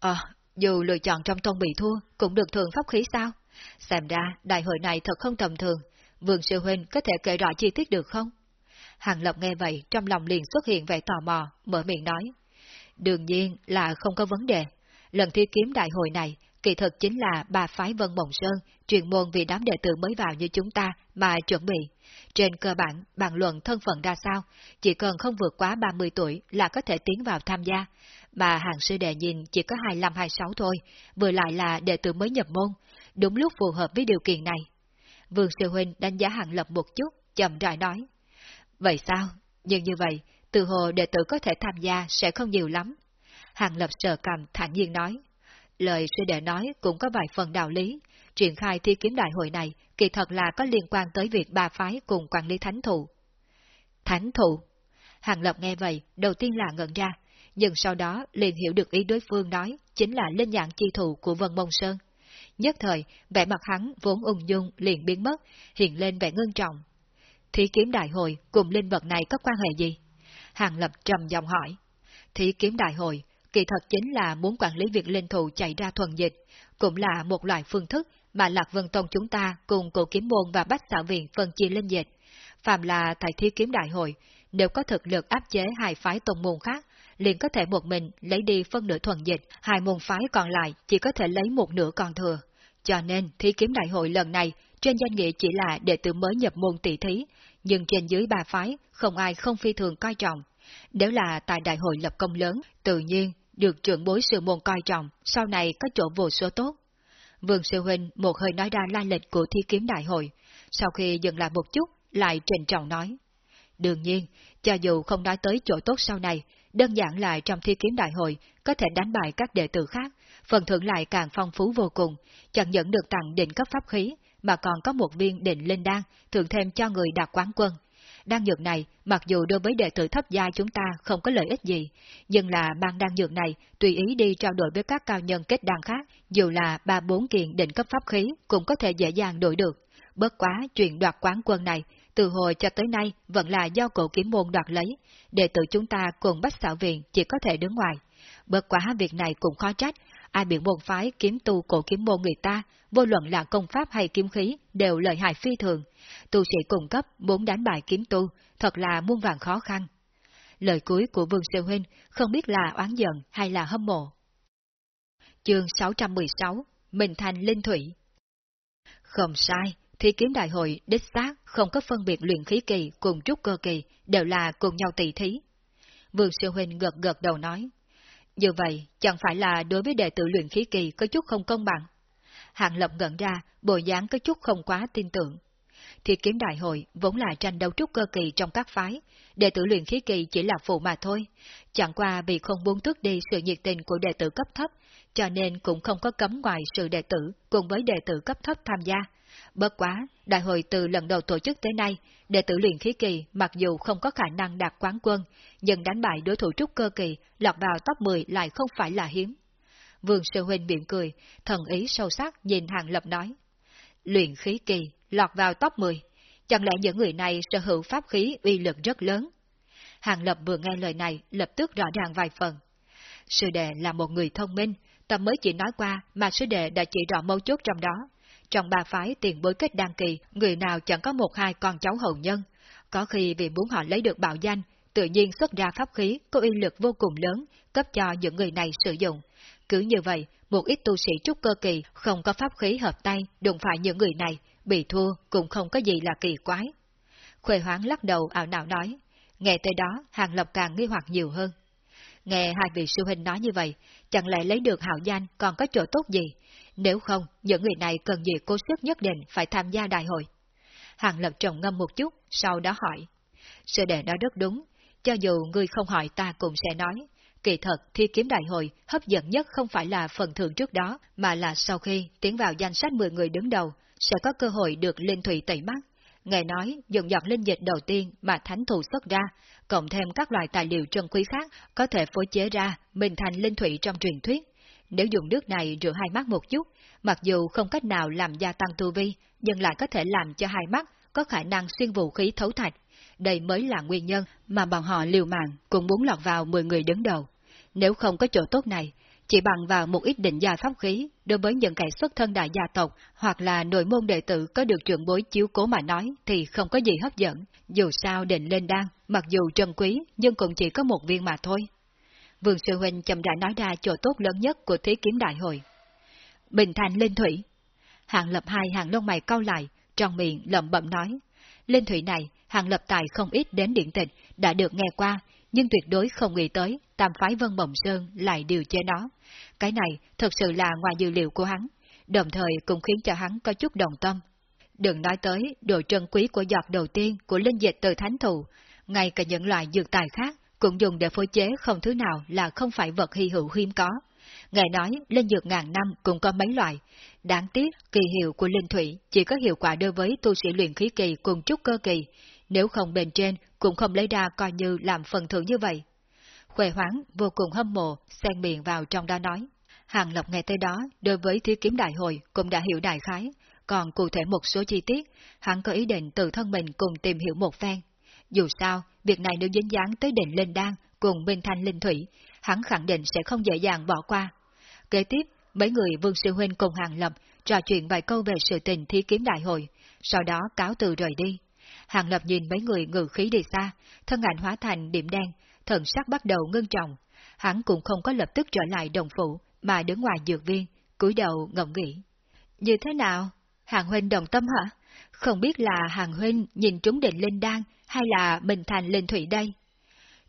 Ờ, dù lựa chọn trong tôn bị thua, cũng được thường pháp khí sao? Xem ra, đại hội này thật không tầm thường. Vương sư huynh có thể kể rõ chi tiết được không? Hàng lập nghe vậy, trong lòng liền xuất hiện vẻ tò mò, mở miệng nói. Đương nhiên là không có vấn đề. Lần thi kiếm đại hội này, kỳ thực chính là bà phái Vân Mộng Sơn, truyền môn vì đám đệ tử mới vào như chúng ta mà chuẩn bị. Trên cơ bản, bàn luận thân phận ra sao, chỉ cần không vượt quá 30 tuổi là có thể tiến vào tham gia, mà hàng sư đệ nhìn chỉ có 25-26 thôi, vừa lại là đệ tử mới nhập môn, đúng lúc phù hợp với điều kiện này. Vương Sư Huynh đánh giá hàng lập một chút, chậm rãi nói. Vậy sao? Nhưng như vậy, từ hồ đệ tử có thể tham gia sẽ không nhiều lắm. Hàng lập sờ cầm thản nhiên nói. Lời sư đệ nói cũng có vài phần đạo lý, triển khai thi kiếm đại hội này kỳ thật là có liên quan tới việc ba phái cùng quản lý thánh thụ. Thánh thụ? Hàng Lập nghe vậy, đầu tiên là ngẩn ra, nhưng sau đó liền hiểu được ý đối phương nói chính là linh nhãn chi thụ của Vân Mông Sơn. Nhất thời, vẻ mặt hắn vốn ung dung liền biến mất, hiện lên vẻ ngưng trọng. Thí kiếm đại hội cùng linh vật này có quan hệ gì? Hàng Lập trầm giọng hỏi. Thí kiếm đại hội kỳ thật chính là muốn quản lý việc linh thù chạy ra thuần dịch, cũng là một loại phương thức mà Lạc Vân Tông chúng ta cùng cổ kiếm môn và bách xã viện phân chia linh dịch. Phạm là tại thí kiếm đại hội, nếu có thực lực áp chế hai phái tông môn khác, liền có thể một mình lấy đi phân nửa thuần dịch, hai môn phái còn lại chỉ có thể lấy một nửa còn thừa. Cho nên, thi kiếm đại hội lần này, trên danh nghĩa chỉ là đệ tử mới nhập môn tỷ thí, nhưng trên dưới ba phái, không ai không phi thường coi trọng. Nếu là tại đại hội lập công lớn, tự nhiên được trưởng bối sư môn coi trọng, sau này có chỗ vô số tốt. Vương Sư Huynh một hơi nói ra lai lịch của thi kiếm đại hội, sau khi dừng lại một chút, lại trình trọng nói. Đương nhiên, cho dù không nói tới chỗ tốt sau này, đơn giản là trong thi kiếm đại hội có thể đánh bại các đệ tử khác, phần thưởng lại càng phong phú vô cùng, chẳng những được tặng định cấp pháp khí, mà còn có một viên định linh đan, thưởng thêm cho người đạt quán quân, Đan dược này, mặc dù đối với đệ tử thấp gia chúng ta không có lợi ích gì, nhưng là ban đan dược này tùy ý đi trao đổi với các cao nhân kết đan khác, dù là ba bốn kiện định cấp pháp khí cũng có thể dễ dàng đổi được. Bất quá chuyện đoạt quán quân này, từ hồi cho tới nay vẫn là do cổ kiếm môn đoạt lấy, đệ tử chúng ta cùng bách xảo viện chỉ có thể đứng ngoài. Bất quá việc này cũng khó trách, ai biển môn phái kiếm tu cổ kiếm môn người ta, vô luận là công pháp hay kiếm khí, đều lợi hại phi thường. Tu sĩ cung cấp muốn đánh bại kiếm tu, thật là muôn vàng khó khăn. Lời cuối của Vương Sư Huynh không biết là oán giận hay là hâm mộ. Chương 616 Minh Thành Linh Thủy Không sai, thi kiếm đại hội đích xác không có phân biệt luyện khí kỳ cùng trúc cơ kỳ, đều là cùng nhau tỷ thí. Vương Sư Huynh gật gật đầu nói, như vậy, chẳng phải là đối với đệ tử luyện khí kỳ có chút không công bằng. Hạng Lập ngẩn ra, bộ dáng có chút không quá tin tưởng. Thì kiếm đại hội vốn là tranh đấu trúc cơ kỳ trong các phái, đệ tử luyện khí kỳ chỉ là phụ mà thôi. Chẳng qua vì không muốn tước đi sự nhiệt tình của đệ tử cấp thấp, cho nên cũng không có cấm ngoài sự đệ tử cùng với đệ tử cấp thấp tham gia. Bất quá, đại hội từ lần đầu tổ chức tới nay, đệ tử luyện khí kỳ mặc dù không có khả năng đạt quán quân, nhưng đánh bại đối thủ trúc cơ kỳ, lọt vào top 10 lại không phải là hiếm. Vương Sư Huynh miệng cười, thần ý sâu sắc nhìn Hàng Lập nói. Luyện khí kỳ, lọt vào top 10, chẳng lẽ những người này sở hữu pháp khí uy lực rất lớn? Hàng Lập vừa nghe lời này, lập tức rõ ràng vài phần. Sư đệ là một người thông minh, tâm mới chỉ nói qua mà sư đệ đã chỉ rõ mấu chốt trong đó. Trong ba phái tiền bối kết đăng kỳ, người nào chẳng có một hai con cháu hậu nhân. Có khi vì muốn họ lấy được bảo danh, tự nhiên xuất ra pháp khí có uy lực vô cùng lớn, cấp cho những người này sử dụng. Cứ như vậy, một ít tu sĩ trúc cơ kỳ không có pháp khí hợp tay đụng phải những người này, bị thua cũng không có gì là kỳ quái. Khuê hoáng lắc đầu ảo não nói, nghe tới đó Hàng Lập càng nghi hoặc nhiều hơn. Nghe hai vị sư huynh nói như vậy, chẳng lẽ lấy được hảo danh còn có chỗ tốt gì, nếu không, những người này cần gì cố sức nhất định phải tham gia đại hội. Hàng lập trầm ngâm một chút, sau đó hỏi. Sư đệ nói rất đúng, cho dù ngươi không hỏi ta cũng sẽ nói. Kỳ thật, thi kiếm đại hội hấp dẫn nhất không phải là phần thưởng trước đó, mà là sau khi tiến vào danh sách 10 người đứng đầu, sẽ có cơ hội được linh thủy tẩy mắt. Nghe nói, dùng giọt linh dịch đầu tiên mà thánh thù xuất ra, cộng thêm các loại tài liệu trân quý khác, có thể phối chế ra, mình thành linh thủy trong truyền thuyết, nếu dùng nước này rửa hai mắt một chút, mặc dù không cách nào làm gia tăng tu vi, nhưng lại có thể làm cho hai mắt có khả năng xuyên vũ khí thấu thạch. Đây mới là nguyên nhân mà bọn họ liều mạng cũng muốn lọt vào 10 người đứng đầu. Nếu không có chỗ tốt này, chỉ bằng vào một ít định gia pháp khí, đối với những kẻ xuất thân đại gia tộc hoặc là nội môn đệ tử có được trưởng bối chiếu cố mà nói thì không có gì hấp dẫn. Dù sao định lên đan, mặc dù trân quý nhưng cũng chỉ có một viên mà thôi. Vương Sư Huynh chậm rãi nói ra chỗ tốt lớn nhất của Thế kiếm đại hội. Bình thành linh thủy. Hàng lập hai hàng lông mày cau lại, trong miệng lẩm bẩm nói. Linh thủy này, hàng lập tài không ít đến điện tịch, đã được nghe qua, nhưng tuyệt đối không nghĩ tới tam phái Vân Bồng Sơn lại điều chế nó. Cái này thật sự là ngoài dữ liệu của hắn, đồng thời cũng khiến cho hắn có chút đồng tâm. Đừng nói tới đồ trân quý của giọt đầu tiên của linh dịch từ thánh thù, ngay cả những loại dược tài khác cũng dùng để phối chế không thứ nào là không phải vật hy hữu hiếm có. Nghe nói linh dược ngàn năm cũng có mấy loại. Đáng tiếc, kỳ hiệu của linh thủy chỉ có hiệu quả đối với tu sĩ luyện khí kỳ cùng chút cơ kỳ, nếu không bên trên cũng không lấy ra coi như làm phần thưởng như vậy. Khuệ hoáng vô cùng hâm mộ, xen miệng vào trong đó nói. Hàng lộc nghe tới đó, đối với thiếu kiếm đại hội cũng đã hiểu đại khái, còn cụ thể một số chi tiết, hắn có ý định tự thân mình cùng tìm hiểu một phen. Dù sao, việc này nếu dính dáng tới đỉnh linh đan cùng Minh Thanh Linh Thủy, hắn khẳng định sẽ không dễ dàng bỏ qua. Kế tiếp, mấy người Vương Sư Huynh cùng Hàng Lập trò chuyện vài câu về sự tình thi kiếm đại hội, sau đó cáo từ rời đi. Hàng Lập nhìn mấy người ngự khí đi xa, thân ảnh hóa thành điểm đen, thần sắc bắt đầu ngưng trọng. Hắn cũng không có lập tức trở lại đồng phủ, mà đứng ngoài dược viên, cúi đầu ngậm nghĩ. Như thế nào? Hàng huynh đồng tâm hả? Không biết là hàng huynh nhìn trúng định linh đan hay là bình thành linh thủy đây?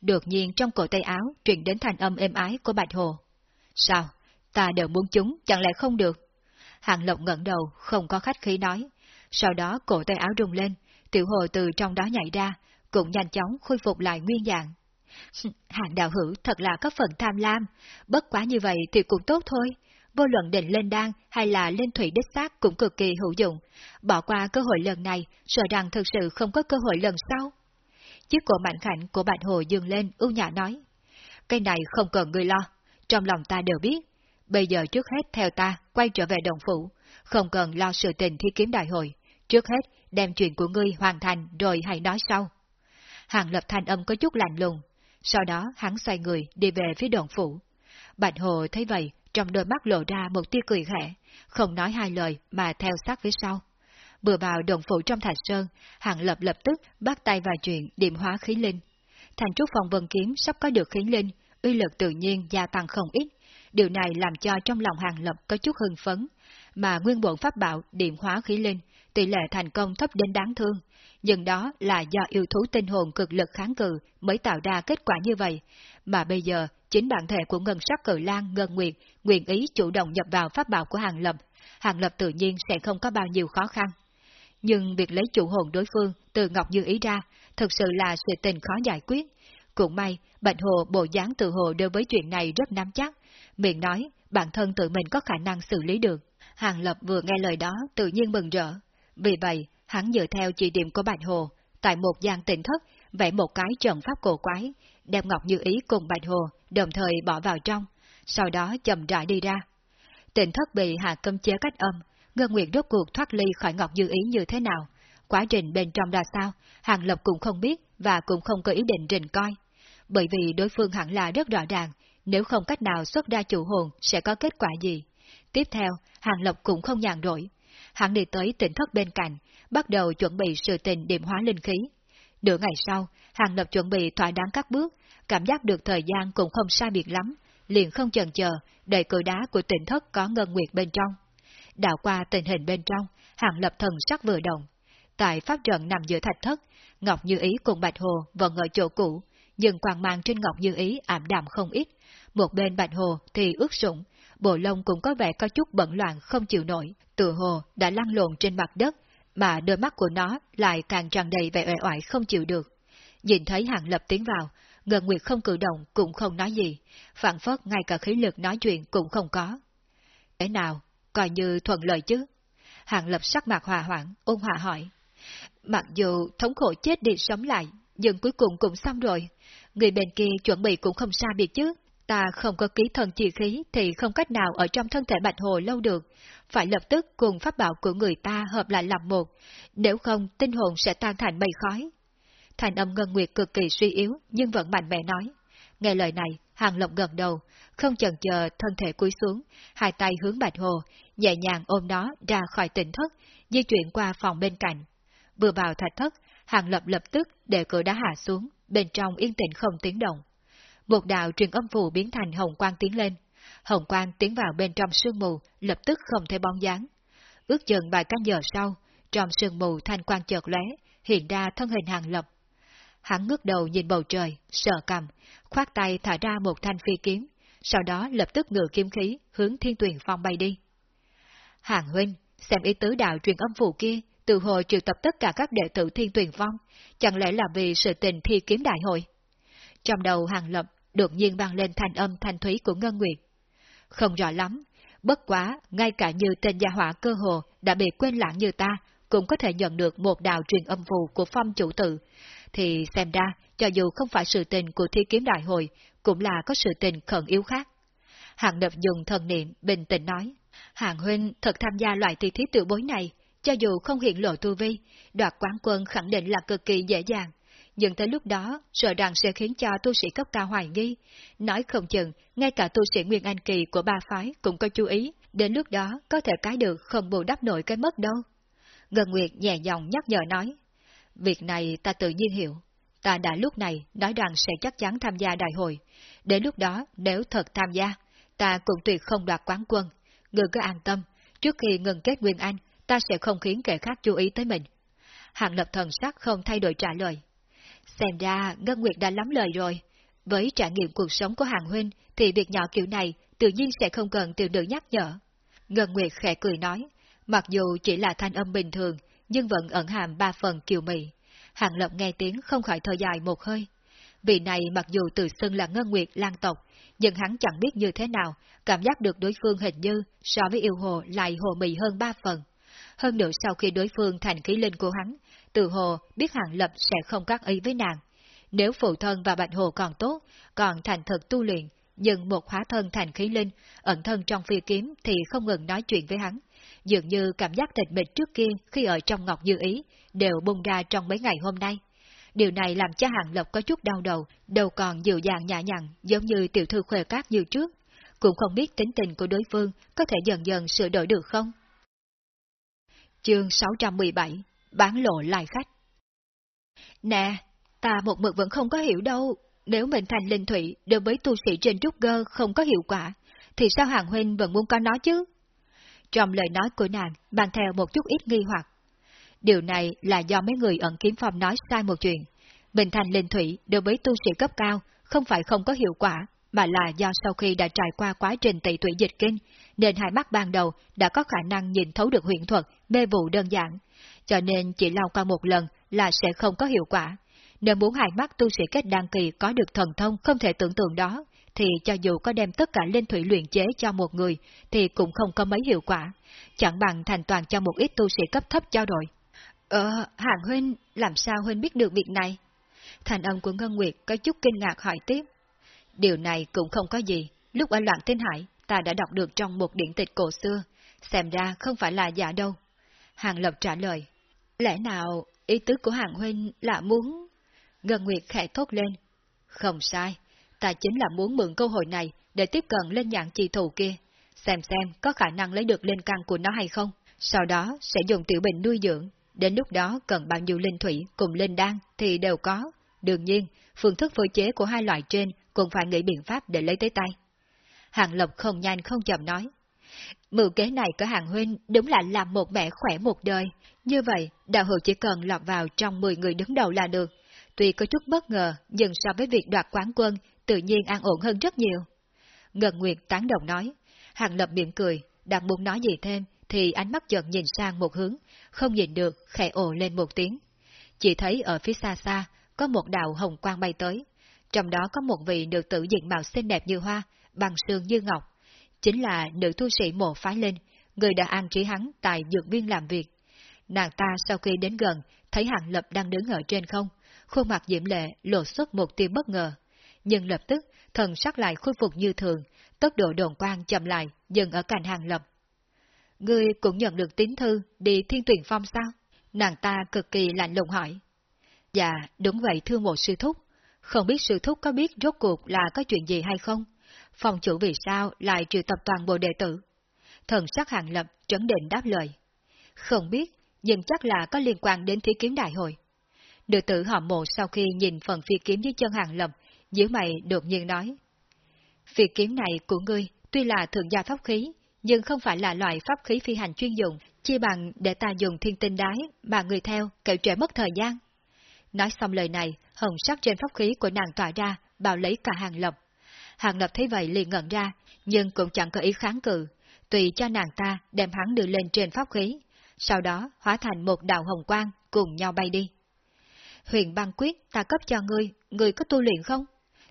Đột nhiên trong cổ tay áo truyền đến thành âm êm ái của Bạch Hồ. Sao? Ta đều muốn chúng, chẳng lẽ không được? Hàng Lộc ngẩng đầu, không có khách khí nói. Sau đó cổ tay áo rung lên, tiểu hồ từ trong đó nhảy ra, cũng nhanh chóng khôi phục lại nguyên dạng. Hàng đạo hữu thật là có phần tham lam, bất quá như vậy thì cũng tốt thôi. Vô luận định lên đan hay là lên thủy đích xác cũng cực kỳ hữu dụng. Bỏ qua cơ hội lần này, sợ rằng thực sự không có cơ hội lần sau. Chiếc cổ mạnh khảnh của Bạch Hồ dừng lên ưu nhã nói. Cái này không cần người lo, trong lòng ta đều biết. Bây giờ trước hết theo ta quay trở về đồng phủ, không cần lo sự tình thi kiếm đại hội. Trước hết đem chuyện của ngươi hoàn thành rồi hãy nói sau. Hàng lập thanh âm có chút lạnh lùng, sau đó hắn xoay người đi về phía đồng phủ. Bạch Hồ thấy vậy, trong đôi mắt lộ ra một tia cười khẽ, không nói hai lời mà theo sát phía sau. Vừa vào đồng phủ trong thạch sơn, Hạng Lập lập tức bắt tay vào chuyện điểm hóa khí linh. Thành trúc phòng vân kiếm sắp có được khí linh, uy lực tự nhiên gia tăng không ít. Điều này làm cho trong lòng Hàng Lập có chút hưng phấn, mà nguyên bổn pháp bảo điểm hóa khí linh, tỷ lệ thành công thấp đến đáng thương. Nhưng đó là do yêu thú tinh hồn cực lực kháng cự mới tạo ra kết quả như vậy, mà bây giờ chính bản thể của ngân sắc cử lan Ngân Nguyệt nguyện ý chủ động nhập vào pháp bảo của Hàng Lập, Hàng Lập tự nhiên sẽ không có bao nhiêu khó khăn. Nhưng việc lấy chủ hồn đối phương từ Ngọc Như ý ra, thực sự là sự tình khó giải quyết. Cũng may, Bạch Hồ bộ dáng tự hồ đối với chuyện này rất nắm chắc, miệng nói bản thân tự mình có khả năng xử lý được. Hàng Lập vừa nghe lời đó tự nhiên mừng rỡ. Vì vậy, hắn dựa theo chỉ điểm của Bạch Hồ, tại một gian tỉnh thất, vẽ một cái trận pháp cổ quái, đem Ngọc Như Ý cùng Bạch Hồ đồng thời bỏ vào trong, sau đó chậm rãi đi ra. Tỉnh thất bị hạ cấm chế cách âm, Ngân Nguyệt rốt cuộc thoát ly khỏi Ngọc Như Ý như thế nào? Quá trình bên trong ra sao, Hàng Lập cũng không biết và cũng không có ý định rình coi. Bởi vì đối phương hẳn là rất rõ ràng, nếu không cách nào xuất ra chủ hồn sẽ có kết quả gì. Tiếp theo, Hàng Lập cũng không nhàn rỗi. Hắn đi tới tỉnh thất bên cạnh, bắt đầu chuẩn bị sự tình điểm hóa linh khí. Nửa ngày sau, Hàng Lập chuẩn bị thỏa đáng các bước, cảm giác được thời gian cũng không sai biệt lắm, liền không chần chờ, đẩy cửa đá của tỉnh thất có ngân nguyệt bên trong. Đảo qua tình hình bên trong, Hàng Lập thần sắc vừa động. Tại pháp trận nằm giữa thạch thất, Ngọc Như Ý cùng Bạch Hồ vẫn ở chỗ cũ, nhưng quang mang trên Ngọc Như Ý ảm đạm không ít. Một bên Bạch Hồ thì ướt sũng, bộ lông cũng có vẻ có chút bận loạn không chịu nổi, tự hồ đã lăn lộn trên mặt đất, mà đôi mắt của nó lại càng tràn đầy vẻ uể oải không chịu được. Nhìn thấy Hàng Lập tiến vào, Ngân Nguyệt không cử động cũng không nói gì, phản phất ngay cả khí lực nói chuyện cũng không có. Thế nào, coi như thuận lợi chứ? Hàng Lập sắc mặt hòa hoãn, ôn hòa hỏi. Mặc dù thống khổ chết đi sống lại, nhưng cuối cùng cũng xong rồi. Người bên kia chuẩn bị cũng không xa biệt chứ. Ta không có ký thần chi khí thì không cách nào ở trong thân thể Bạch Hồ lâu được. Phải lập tức cùng pháp bảo của người ta hợp lại làm một, nếu không tinh hồn sẽ tan thành mây khói. Thành âm Ngân Nguyệt cực kỳ suy yếu nhưng vẫn mạnh mẽ nói. Nghe lời này, Hàng lộng gần đầu, không chần chờ thân thể cúi xuống, hai tay hướng Bạch Hồ, nhẹ nhàng ôm nó ra khỏi tỉnh thất, di chuyển qua phòng bên cạnh. Vừa vào thạch thất, Hàng Lập lập tức để cửa đá hạ xuống, bên trong yên tĩnh không tiếng động. Một đạo truyền âm phù biến thành hồng quang tiến lên. Hồng quang tiến vào bên trong sương mù, lập tức không thể bóng dáng. Ước chừng vài canh giờ sau, trong sương mù thanh quang chợt lóe, hiện ra thân hình Hàng Lập. Hắn ngước đầu nhìn bầu trời, sợ cầm, khoát tay thả ra một thanh phi kiếm, sau đó lập tức ngự kiếm khí hướng thiên tuyển phong bay đi. Hàng huynh, xem ý tứ đạo truyền âm phù kia, từ hồi triệu tập tất cả các đệ tử thiên tuyển phong, chẳng lẽ là vì sự tình thi kiếm đại hội? Trong đầu hàng lập đột nhiên vang lên thanh âm thanh thúy của Ngân Nguyệt. không rõ lắm. Bất quá, ngay cả như tên gia hỏa cơ hồ đã bị quên lãng như ta, cũng có thể nhận được một đạo truyền âm phù của phong chủ tự. Thì xem ra, cho dù không phải sự tình của thi kiếm đại hội, cũng là có sự tình khẩn yếu khác. hạng đập dùng thần niệm bình tĩnh nói, Hàng Huynh thật tham gia loại thi thí tự bối này, cho dù không hiện lộ tu vi, đoạt quán quân khẳng định là cực kỳ dễ dàng. Nhưng tới lúc đó, sợ rằng sẽ khiến cho tu sĩ cấp cao hoài nghi. Nói không chừng, ngay cả tu sĩ Nguyên Anh Kỳ của ba phái cũng có chú ý, đến lúc đó có thể cái được không bù đắp nổi cái mất đâu. Ngân Nguyệt nhẹ giọng nhắc nhở nói, việc này ta tự nhiên hiểu. Ta đã lúc này nói rằng sẽ chắc chắn tham gia đại hội. Đến lúc đó, nếu thật tham gia, ta cũng tuyệt không đoạt quán quân. Ngươi cứ an tâm, trước khi ngừng kết Nguyên Anh, ta sẽ không khiến kẻ khác chú ý tới mình. hạng lập thần sắc không thay đổi trả lời. Xem ra Ngân Nguyệt đã lắm lời rồi. Với trải nghiệm cuộc sống của Hàng Huynh thì việc nhỏ kiểu này tự nhiên sẽ không cần tiểu nữ nhắc nhở. Ngân Nguyệt khẽ cười nói, mặc dù chỉ là thanh âm bình thường, nhưng vẫn ẩn hàm ba phần kiều mị. Hàng Lập nghe tiếng không khỏi thở dài một hơi. Vị này mặc dù tự xưng là Ngân Nguyệt lang tộc, nhưng hắn chẳng biết như thế nào, cảm giác được đối phương hình như so với yêu hồ lại hồ mị hơn ba phần. Hơn nữa sau khi đối phương thành khí linh của hắn, tự hồ biết Hàng Lập sẽ không các ý với nàng. Nếu phụ thân và bạch hồ còn tốt, còn thành thực tu luyện, nhưng một hóa thân thành khí linh, ẩn thân trong phi kiếm thì không ngừng nói chuyện với hắn. Dường như cảm giác tịch mịch trước kia khi ở trong ngọc như ý, đều bung ra trong mấy ngày hôm nay. Điều này làm cho Hàng Lập có chút đau đầu, đầu còn dịu dàng nhã nhặn giống như tiểu thư khuê cát như trước. Cũng không biết tính tình của đối phương có thể dần dần sửa đổi được không? Chương 617 Bán lộ lại khách Nè, ta một mực vẫn không có hiểu đâu. Nếu mình thành linh thủy đối với tu sĩ trên trúc gơ không có hiệu quả, thì sao Hàng Huynh vẫn muốn có nó chứ? Trong lời nói của nàng, mang theo một chút ít nghi hoặc. Điều này là do mấy người ẩn kiếm phòng nói sai một chuyện. Bình thành linh thủy đối với tu sĩ cấp cao không phải không có hiệu quả, mà là do sau khi đã trải qua quá trình tẩy tủy dịch kinh, nên hai mắt ban đầu đã có khả năng nhìn thấu được huyện thuật, mê vụ đơn giản, cho nên chỉ lao qua một lần là sẽ không có hiệu quả. Nếu muốn hai mắt tu sĩ kết đăng kỳ có được thần thông không thể tưởng tượng đó, thì cho dù có đem tất cả linh thủy luyện chế cho một người, thì cũng không có mấy hiệu quả, chẳng bằng thành toàn cho một ít tu sĩ cấp thấp trao đổi. Ờ, Hàng Huynh, làm sao Huynh biết được việc này? Thành âm của Ngân Nguyệt có chút kinh ngạc hỏi tiếp. Điều này cũng không có gì, lúc ở loạn thiên hải, ta đã đọc được trong một điển tịch cổ xưa, xem ra không phải là giả đâu. Hàng Lập trả lời, lẽ nào ý tứ của Hàng Huynh là muốn... Ngân Nguyệt khẽ thốt lên, không sai, ta chính là muốn mượn cơ hội này để tiếp cận lên nhãn chi thủ kia, xem xem có khả năng lấy được lên căn của nó hay không, sau đó sẽ dùng tiểu bình nuôi dưỡng, đến lúc đó cần bao nhiêu linh thủy cùng linh đan thì đều có. Đương nhiên, phương thức phối chế của hai loại trên cũng phải nghĩ biện pháp để lấy tới tay. Hàng Lộc không nhanh không chậm nói. Mưu kế này của Hàng Huynh đúng là làm một mẹ khỏe một đời. Như vậy, đạo hữu chỉ cần lọt vào trong 10 người đứng đầu là được. Tuy có chút bất ngờ, nhưng so với việc đoạt quán quân, tự nhiên an ổn hơn rất nhiều. Ngân Nguyệt tán đồng nói. Hàng Lập miệng cười, đang muốn nói gì thêm, thì ánh mắt chợt nhìn sang một hướng, không nhìn được, khẽ ồ lên một tiếng. Chỉ thấy ở phía xa xa, có một đạo hồng quang bay tới, trong đó có một vị nữ tử diện mạo xinh đẹp như hoa, bằng sương như ngọc, chính là nữ tu sĩ mộ phái linh, người đã an trí hắn tại dược viên làm việc. Nàng ta sau khi đến gần, thấy Hàng Lập đang đứng ở trên không, khuôn mặt diễm lệ lộ xuất một tia bất ngờ. Nhưng lập tức, thần sắc lại khôi phục như thường, tốc độ đồn quang chậm lại, dừng ở cạnh Hàng Lập. Ngươi cũng nhận được tín thư đi thiên tuyển phong sao? Nàng ta cực kỳ lạnh lùng hỏi. Dạ, đúng vậy thưa một sư thúc. Không biết sư thúc có biết rốt cuộc là có chuyện gì hay không? Phòng chủ vì sao lại triệu tập toàn bộ đệ tử? Thần sắc hàng lập trấn định đáp lời. Không biết, nhưng chắc là có liên quan đến thí kiếm đại hội. Đệ tử họ mộ sau khi nhìn phần phi kiếm dưới chân hàng lập, giữa mày đột nhiên nói. Phi kiếm này của ngươi tuy là thượng gia pháp khí, nhưng không phải là loại pháp khí phi hành chuyên dụng, chi bằng để ta dùng thiên tinh đái mà người theo kẻo trẻ mất thời gian. Nói xong lời này, hồng sắc trên pháp khí của nàng tỏa ra, bao lấy cả hàng lập. Hàng lập thấy vậy liền ngẩn ra, nhưng cũng chẳng có ý kháng cự, tùy cho nàng ta đem hắn đưa lên trên pháp khí, sau đó hóa thành một đạo hồng quang cùng nhau bay đi. Huyền băng quyết ta cấp cho ngươi, ngươi có tu luyện không?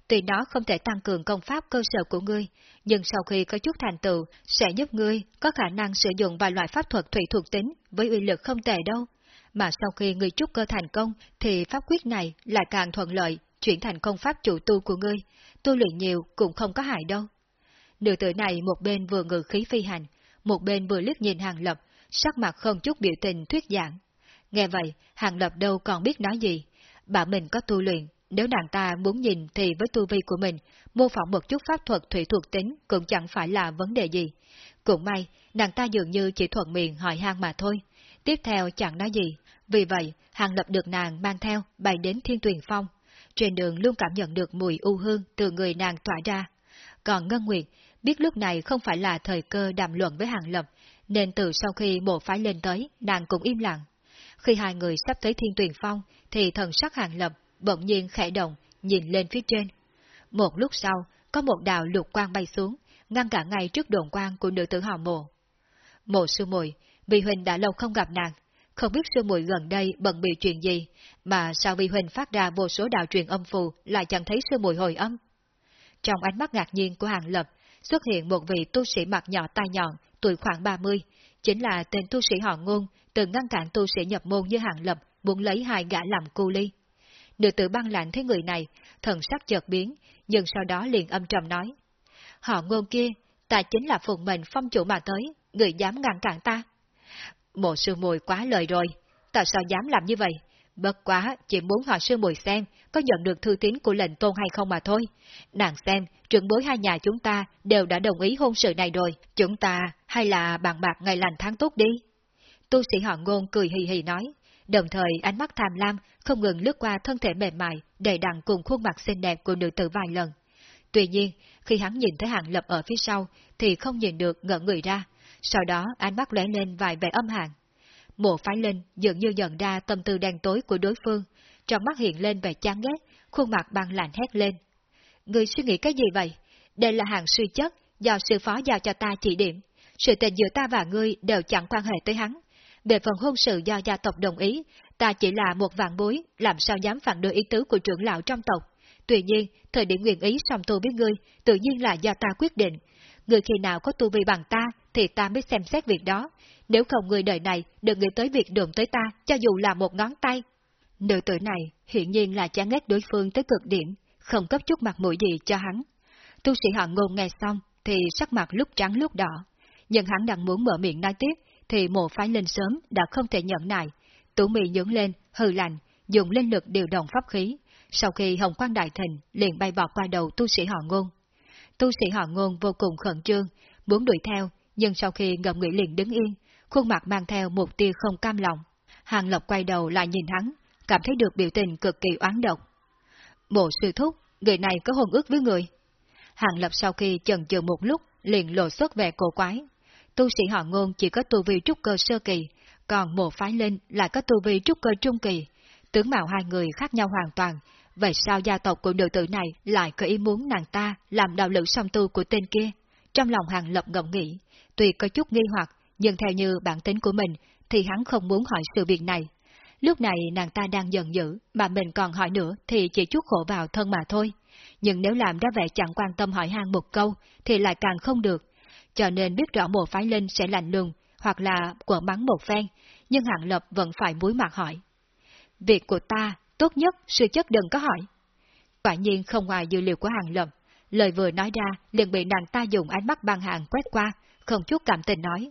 tuy nó không thể tăng cường công pháp cơ sở của ngươi, nhưng sau khi có chút thành tựu, sẽ giúp ngươi có khả năng sử dụng vài loại pháp thuật thủy thuộc tính với uy lực không tệ đâu. Mà sau khi ngươi trúc cơ thành công, thì pháp quyết này lại càng thuận lợi, chuyển thành công pháp chủ tu của ngươi, tu luyện nhiều cũng không có hại đâu. Nữ tử này một bên vừa ngự khí phi hành, một bên vừa liếc nhìn Hàng Lập, sắc mặt không chút biểu tình thuyết giảng. Nghe vậy, Hàng Lập đâu còn biết nói gì. Bà mình có tu luyện, nếu nàng ta muốn nhìn thì với tu vi của mình, mô phỏng một chút pháp thuật thủy thuộc tính cũng chẳng phải là vấn đề gì. Cũng may, nàng ta dường như chỉ thuận miệng hỏi han mà thôi. Tiếp theo chẳng nói gì, vì vậy, Hàng Lập được nàng mang theo bay đến Thiên Tuyền Phong. Trên đường luôn cảm nhận được mùi u hương từ người nàng tỏa ra. Còn Ngân Nguyệt biết lúc này không phải là thời cơ đàm luận với Hàng Lập, nên từ sau khi bộ phái lên tới, nàng cũng im lặng. Khi hai người sắp tới Thiên Tuyền Phong, thì thần sắc Hàng Lập bỗng nhiên khẽ động, nhìn lên phía trên. Một lúc sau, có một đạo lục quang bay xuống, ngăn cả ngay trước đồn quang của nữ tử họ mộ. Mộ sư muội Vi Huỳnh đã lâu không gặp nàng, không biết sư muội gần đây bận bị chuyện gì, mà sao Vi Huỳnh phát ra vô số đạo truyền âm phù lại chẳng thấy sư muội hồi âm. Trong ánh mắt ngạc nhiên của Hàng Lập, xuất hiện một vị tu sĩ mặt nhỏ tai nhọn, tuổi khoảng 30, chính là tên tu sĩ họ ngôn, từng ngăn cản tu sĩ nhập môn như Hàng Lập muốn lấy hai gã làm cu ly. Nữ tử băng lạnh thấy người này, thần sắc chợt biến, nhưng sau đó liền âm trầm nói. Họ ngôn kia, ta chính là phụng mệnh phong chủ mà tới, người dám ngăn cản ta. Mộ sư mùi quá lời rồi, ta sao dám làm như vậy? Bất quá, chỉ muốn họ sư mùi xem có nhận được thư tín của lệnh tôn hay không mà thôi. Nàng xem, trưởng bối hai nhà chúng ta đều đã đồng ý hôn sự này rồi, chúng ta hay là bàn bạc ngày lành tháng tốt đi. Tu sĩ họ ngôn cười hì hì nói, đồng thời ánh mắt tham lam không ngừng lướt qua thân thể mềm mại, đầy đặn cùng khuôn mặt xinh đẹp của nữ tử vài lần. Tuy nhiên, khi hắn nhìn thấy hàng lập ở phía sau, thì không nhìn được ngỡ người ra, sau đó ánh mắt lóe lên vài vẻ âm hàn. Mộ phái linh dường như nhận ra tâm tư đen tối của đối phương, trong mắt hiện lên vẻ chán ghét, khuôn mặt băng lạnh hét lên. Người suy nghĩ cái gì vậy? Đây là hàng suy chất, do sư phó giao cho ta chỉ điểm. Sự tình giữa ta và ngươi đều chẳng quan hệ tới hắn. Về phần hôn sự do gia tộc đồng ý, ta chỉ là một vạn bối, làm sao dám phản đối ý tứ của trưởng lão trong tộc. Tuy nhiên, thời điểm nguyện ý song tu với ngươi, tự nhiên là do ta quyết định. Người khi nào có tu vi bằng ta, thì ta mới xem xét việc đó. Nếu không người đời này đừng nghĩ tới việc đụng tới ta, cho dù là một ngón tay. Nữ tử này hiện nhiên là chán ghét đối phương tới cực điểm, không cấp chút mặt mũi gì cho hắn. Tu sĩ họ ngôn nghe xong, thì sắc mặt lúc trắng lúc đỏ. Nhưng hắn đang muốn mở miệng nói tiếp, thì mộ phái lên sớm đã không thể nhận nại. Tủ mì nhướng lên, hừ lạnh, dùng linh lực điều động pháp khí. Sau khi hồng quang đại thịnh, liền bay bọt qua đầu tu sĩ họ ngôn. Tu sĩ họ ngôn vô cùng khẩn trương, muốn đuổi theo, nhưng sau khi ngậm nghĩ liền đứng yên, khuôn mặt mang theo một tia không cam lòng. Hàng Lộc quay đầu lại nhìn hắn, cảm thấy được biểu tình cực kỳ oán độc. Bộ sư thúc, người này có hôn ước với người. Hàng Lập sau khi chần chừ một lúc, liền lộ xuất vẻ cổ quái. Tu sĩ họ ngôn chỉ có tu vi trúc cơ sơ kỳ, còn mộ phái linh lại có tu vi trúc cơ trung kỳ. Tướng mạo hai người khác nhau hoàn toàn, vậy sao gia tộc của nữ tử này lại có ý muốn nàng ta làm đạo lữ song tu của tên kia? Trong lòng hàng lập ngậm nghĩ, tuy có chút nghi hoặc, nhưng theo như bản tính của mình, thì hắn không muốn hỏi sự việc này. Lúc này nàng ta đang giận dữ, mà mình còn hỏi nữa thì chỉ chút khổ vào thân mà thôi. Nhưng nếu làm ra vẻ chẳng quan tâm hỏi han một câu, thì lại càng không được. Cho nên biết rõ mùa phái linh sẽ lạnh lùng, hoặc là quở mắng một phen, nhưng hạng lập vẫn phải muối mặt hỏi. Việc của ta, tốt nhất sư chất đừng có hỏi. Quả nhiên không ngoài dữ liệu của hàng lập, lời vừa nói ra liền bị nàng ta dùng ánh mắt băng hàng quét qua, không chút cảm tình nói.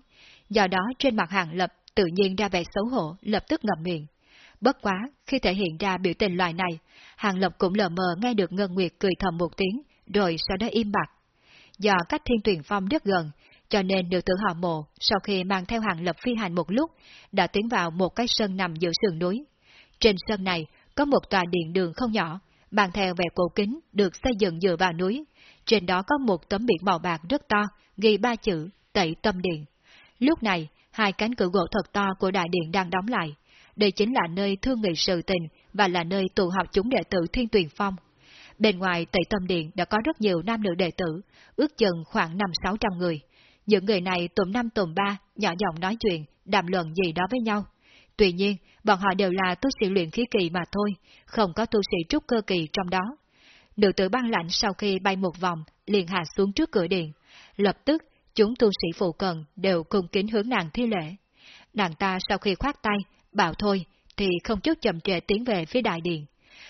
Do đó trên mặt hàng lập tự nhiên ra vẻ xấu hổ, lập tức ngậm miệng. Bất quá, khi thể hiện ra biểu tình loại này, hàng lập cũng lờ mờ nghe được Ngân Nguyệt cười thầm một tiếng, rồi sau đó im bặt. Do cách thiên tuyển phong rất gần, cho nên nữ tử họ mộ sau khi mang theo hàng lập phi hành một lúc, đã tiến vào một cái sân nằm giữa sườn núi. Trên sân này có một tòa điện đường không nhỏ, mang theo vẻ cổ kính được xây dựng dựa vào núi. Trên đó có một tấm biển màu bạc rất to, ghi ba chữ Tẩy Tâm Điện. Lúc này, hai cánh cửa gỗ thật to của đại điện đang đóng lại. Đây chính là nơi thương nghị sự tình và là nơi tụ họp chúng đệ tử Thiên Tuyền Phong. Bên ngoài Tẩy Tâm Điện đã có rất nhiều nam nữ đệ tử, ước chừng khoảng năm sáu trăm người. Những người này tụm năm tụm ba, nhỏ giọng nói chuyện, đàm luận gì đó với nhau. Tuy nhiên, bọn họ đều là tu sĩ luyện khí kỳ mà thôi, không có tu sĩ trúc cơ kỳ trong đó. Nữ tử băng lạnh sau khi bay một vòng, liền hạ xuống trước cửa điện. Lập tức, chúng tu sĩ phụ cận đều cung kính hướng nàng thi lễ. Nàng ta sau khi khoát tay, bảo thôi, thì không chút chậm trễ tiến về phía đại điện.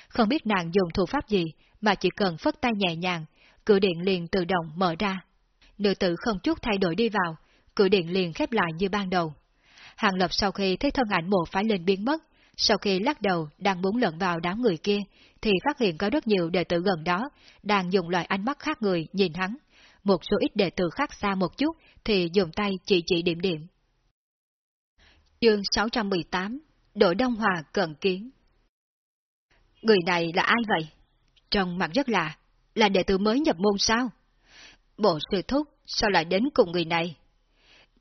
Không biết nàng dùng thủ pháp gì, mà chỉ cần phất tay nhẹ nhàng, cửa điện liền tự động mở ra. Nữ tử không chút thay đổi đi vào, cửa điện liền khép lại như ban đầu. Hàng Lập sau khi thấy thân ảnh mộ phái lên biến mất, sau khi lắc đầu đang muốn lận vào đám người kia, thì phát hiện có rất nhiều đệ tử gần đó đang dùng loại ánh mắt khác người nhìn hắn. Một số ít đệ tử khác xa một chút thì dùng tay chỉ chỉ điểm điểm. Chương 618 Đội Đông Hòa Cận Kiến Người này là ai vậy? Trong mặt rất lạ, là đệ tử mới nhập môn sao? Bộ sư thúc sao lại đến cùng người này?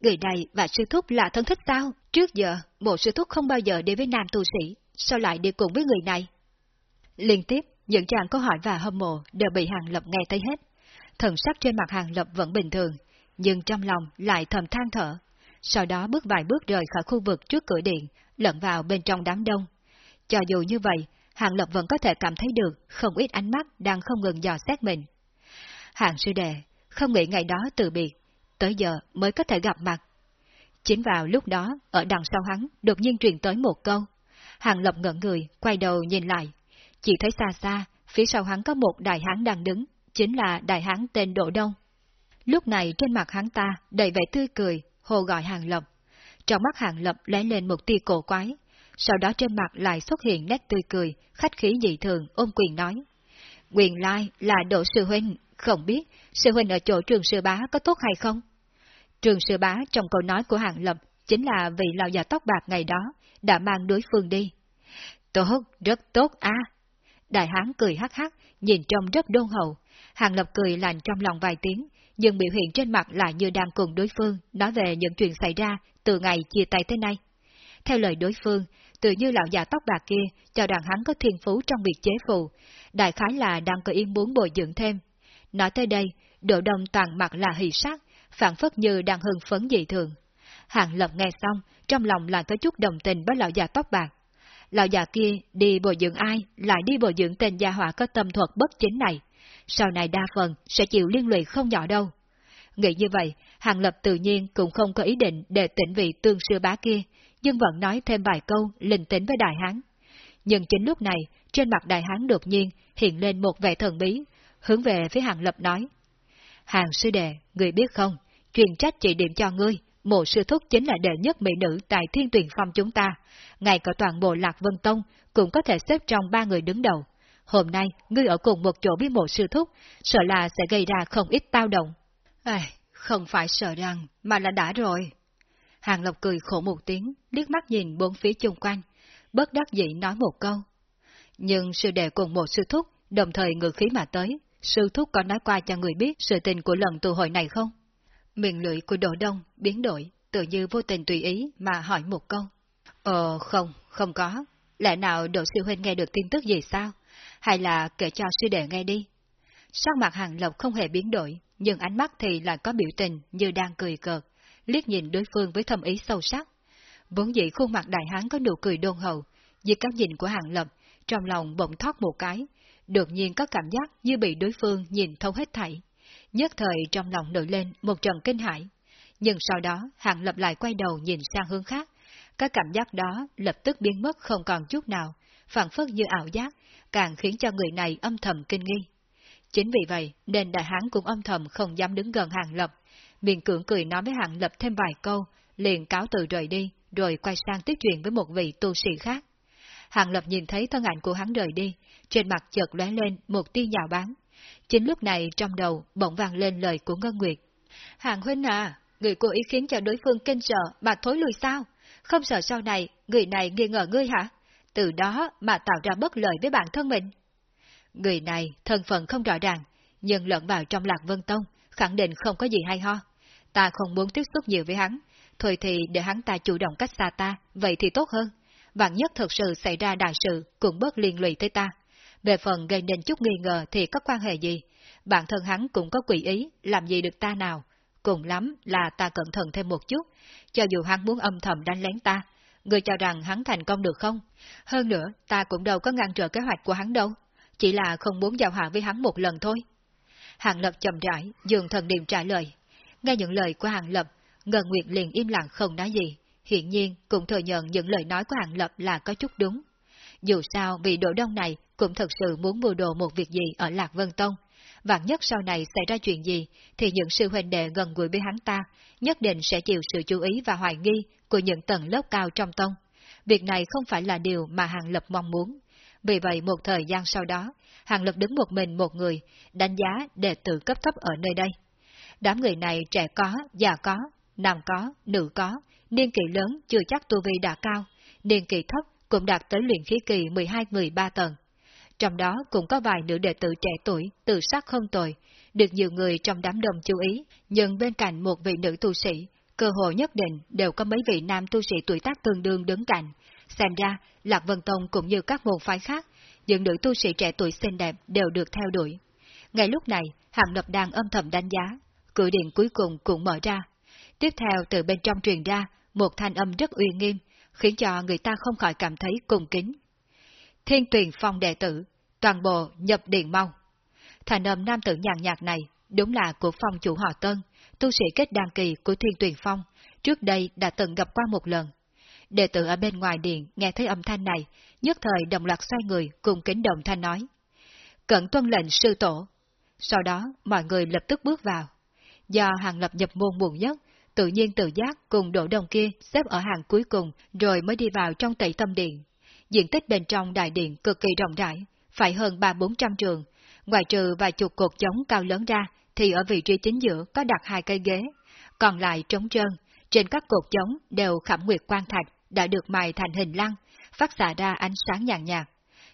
Người này và sư thúc là thân thích sao? Trước giờ, bộ sư thúc không bao giờ đi với nam tu sĩ, sao lại đi cùng với người này? Liên tiếp, những chàng câu hỏi và hâm mộ đều bị Hàng Lập nghe thấy hết. Thần sắc trên mặt Hàng Lập vẫn bình thường, nhưng trong lòng lại thầm than thở. Sau đó bước vài bước rời khỏi khu vực trước cửa điện, lẫn vào bên trong đám đông. Cho dù như vậy, Hàng Lập vẫn có thể cảm thấy được không ít ánh mắt đang không ngừng dò xét mình. Hàng sư đệ, không nghĩ ngày đó từ biệt, tới giờ mới có thể gặp mặt. Chính vào lúc đó, ở đằng sau hắn, đột nhiên truyền tới một câu. Hàng Lập ngẩn người, quay đầu nhìn lại. Chỉ thấy xa xa, phía sau hắn có một đại hán đang đứng, chính là đại hán tên Đỗ Đông. Lúc này trên mặt hắn ta đầy vẻ tươi cười, hồ gọi Hàng Lập. Trong mắt Hàng Lập lóe lên một tia cổ quái, sau đó trên mặt lại xuất hiện nét tươi cười, khách khí dị thường, ôm quyền nói. Quyền lai là Đỗ Sư Huynh, không biết Sư Huynh ở chỗ trường sư bá có tốt hay không? Trường sư bá trong câu nói của Hàng Lập chính là vị lão già tóc bạc ngày đó đã mang đối phương đi. Tốt, rất tốt a. Đại hán cười hắc hắc, nhìn trông rất đôn hậu. Hàng Lập cười lành trong lòng vài tiếng, nhưng biểu hiện trên mặt lại như đang cùng đối phương nói về những chuyện xảy ra từ ngày chia tay tới nay. Theo lời đối phương, tự như lão già tóc bạc kia cho rằng hắn có thiên phú trong việc chế phù, đại khái là đang có yên muốn bồi dưỡng thêm. Nói tới đây, độ đông toàn mặt là hỷ sắc, phản phất như đang hưng phấn dị thường. Hàng Lập nghe xong, trong lòng lại có chút đồng tình với lão già tóc bạc. Lão già kia đi bồi dưỡng ai, lại đi bồi dưỡng tên gia hỏa có tâm thuật bất chính này. Sau này đa phần sẽ chịu liên lụy không nhỏ đâu. Nghĩ như vậy, Hàng Lập tự nhiên cũng không có ý định để tỉnh vị tương sư bá kia, nhưng vẫn nói thêm vài câu linh tính với đại hán. Nhưng chính lúc này, trên mặt đại hán đột nhiên hiện lên một vẻ thần bí, hướng về phía Hàng Lập nói. Hàng sư đệ, người biết không, truyền trách chỉ điểm cho ngươi, mộ sư thúc chính là đệ nhất mỹ nữ tại thiên tuyển phong chúng ta, ngay cả toàn bộ Lạc Vân Tông cũng có thể xếp trong ba người đứng đầu. Hôm nay, ngươi ở cùng một chỗ với mộ sư thúc, sợ là sẽ gây ra không ít tao động. À, không phải sợ rằng, mà là đã rồi. Hàng Lộc cười khổ một tiếng, liếc mắt nhìn bốn phía chung quanh, bất đắc dĩ nói một câu. Nhưng sư đệ cùng một sư thúc, đồng thời ngự khí mà tới, sư thúc có nói qua cho người biết sự tình của lần tụ hội này không? Miệng lưỡi của Đỗ Đông biến đổi, tự như vô tình tùy ý mà hỏi một câu. Ờ không, không có. Lẽ nào Đỗ Sư Huynh nghe được tin tức gì sao? Hay là kể cho sư đệ nghe đi? Sắc mặt hàng lộc không hề biến đổi, nhưng ánh mắt thì lại có biểu tình như đang cười cợt, liếc nhìn đối phương với thâm ý sâu sắc. Vốn dĩ khuôn mặt đại hán có nụ cười đôn hậu, dưới cái nhìn của hàng lộc, trong lòng bỗng thoát một cái, đột nhiên có cảm giác như bị đối phương nhìn thấu hết thảy. Nhất thời trong lòng nổi lên một trận kinh hãi. Nhưng sau đó, Hàng Lập lại quay đầu nhìn sang hướng khác. Cái cảm giác đó lập tức biến mất không còn chút nào, phản phất như ảo giác, càng khiến cho người này âm thầm kinh nghi. Chính vì vậy nên đại hán cũng âm thầm không dám đứng gần Hàng Lập, miệng cưỡng cười nói với Hàng Lập thêm vài câu, liền cáo từ rời đi, rồi quay sang tiếp chuyện với một vị tu sĩ khác. Hàng Lập nhìn thấy thân ảnh của hắn rời đi, trên mặt chợt lóe lên một tia nhạo bán. Chính lúc này trong đầu bỗng vang lên lời của Ngân Nguyệt. Hàng huynh à, người cố ý khiến cho đối phương kinh sợ mà thối lùi sao? Không sợ sau này người này nghi ngờ ngươi hả? Từ đó mà tạo ra bất lợi với bản thân mình. Người này thân phận không rõ ràng, nhưng lẫn vào trong Lạc Vân Tông, khẳng định không có gì hay ho. Ta không muốn tiếp xúc nhiều với hắn, thôi thì để hắn ta chủ động cách xa ta, vậy thì tốt hơn. Vạn nhất thực sự xảy ra đại sự cũng bớt liên lụy tới ta. Về phần gây nên chút nghi ngờ thì có quan hệ gì? Bản thân hắn cũng có quỷ ý, làm gì được ta nào? Cùng lắm là ta cẩn thận thêm một chút, cho dù hắn muốn âm thầm đánh lén ta. Người cho rằng hắn thành công được không? Hơn nữa, ta cũng đâu có ngăn trở kế hoạch của hắn đâu. chỉ là không muốn giao hạ với hắn một lần thôi. Hàng Lập chậm rãi, dường thần niệm trả lời. Nghe những lời của Hàng Lập, Ngân Nguyệt liền im lặng không nói gì, hiện nhiên cũng thừa nhận những lời nói của Hàng Lập là có chút đúng. Dù sao, vị đội đông này cũng thật sự muốn mua đồ một việc gì ở Lạc Vân Tông. Vạn nhất sau này xảy ra chuyện gì, thì những sư huynh đệ gần gũi với hắn ta nhất định sẽ chịu sự chú ý và hoài nghi của những tầng lớp cao trong tông. Việc này không phải là điều mà Hàng Lập mong muốn. Vì vậy một thời gian sau đó, Hàng Lập đứng một mình một người, đánh giá đệ tử cấp thấp ở nơi đây. Đám người này trẻ có, già có, nam có, nữ có, niên kỳ lớn chưa chắc tu vi đã cao, niên kỳ thấp cũng đạt tới luyện khí kỳ 12-13 tầng. Trong đó cũng có vài nữ đệ tử trẻ tuổi, tự sắc không tồi, được nhiều người trong đám đông chú ý, nhưng bên cạnh một vị nữ tu sĩ, cơ hội nhất định đều có mấy vị nam tu sĩ tuổi tác tương đương đứng cạnh. Xem ra, Lạc Vân Tông cũng như các môn phái khác, những nữ tu sĩ trẻ tuổi xinh đẹp đều được theo đuổi. Ngay lúc này, Hàng Lập đang âm thầm đánh giá, cửa điện cuối cùng cũng mở ra. Tiếp theo từ bên trong truyền ra, một thanh âm rất uy nghiêm, khiến cho người ta không khỏi cảm thấy cùng kính. Thiên Tuyền phong đệ tử, toàn bộ nhập điện mau. Thành âm nam tử nhàn nhạt này đúng là của phong chủ họ Tân, tu sĩ kết đăng kỳ của thiên Tuyền phong, trước đây đã từng gặp qua một lần. Đệ tử ở bên ngoài điện nghe thấy âm thanh này, nhất thời đồng loạt xoay người cùng kính đồng thanh nói. Cẩn tuân lệnh sư tổ. Sau đó, mọi người lập tức bước vào. Do hàng lập nhập môn muộn nhất, tự nhiên tự giác cùng đổ đồng kia xếp ở hàng cuối cùng rồi mới đi vào trong tẩy tâm điện. Diện tích bên trong đại điện cực kỳ rộng rãi, phải hơn ba bốn trăm trường. Ngoài trừ vài chục cột chống cao lớn ra, thì ở vị trí chính giữa có đặt hai cây ghế, còn lại trống trơn. Trên các cột chống đều khảm nguyệt quan thạch đã được mài thành hình lăng, phát xạ ra ánh sáng nhàn nhạt.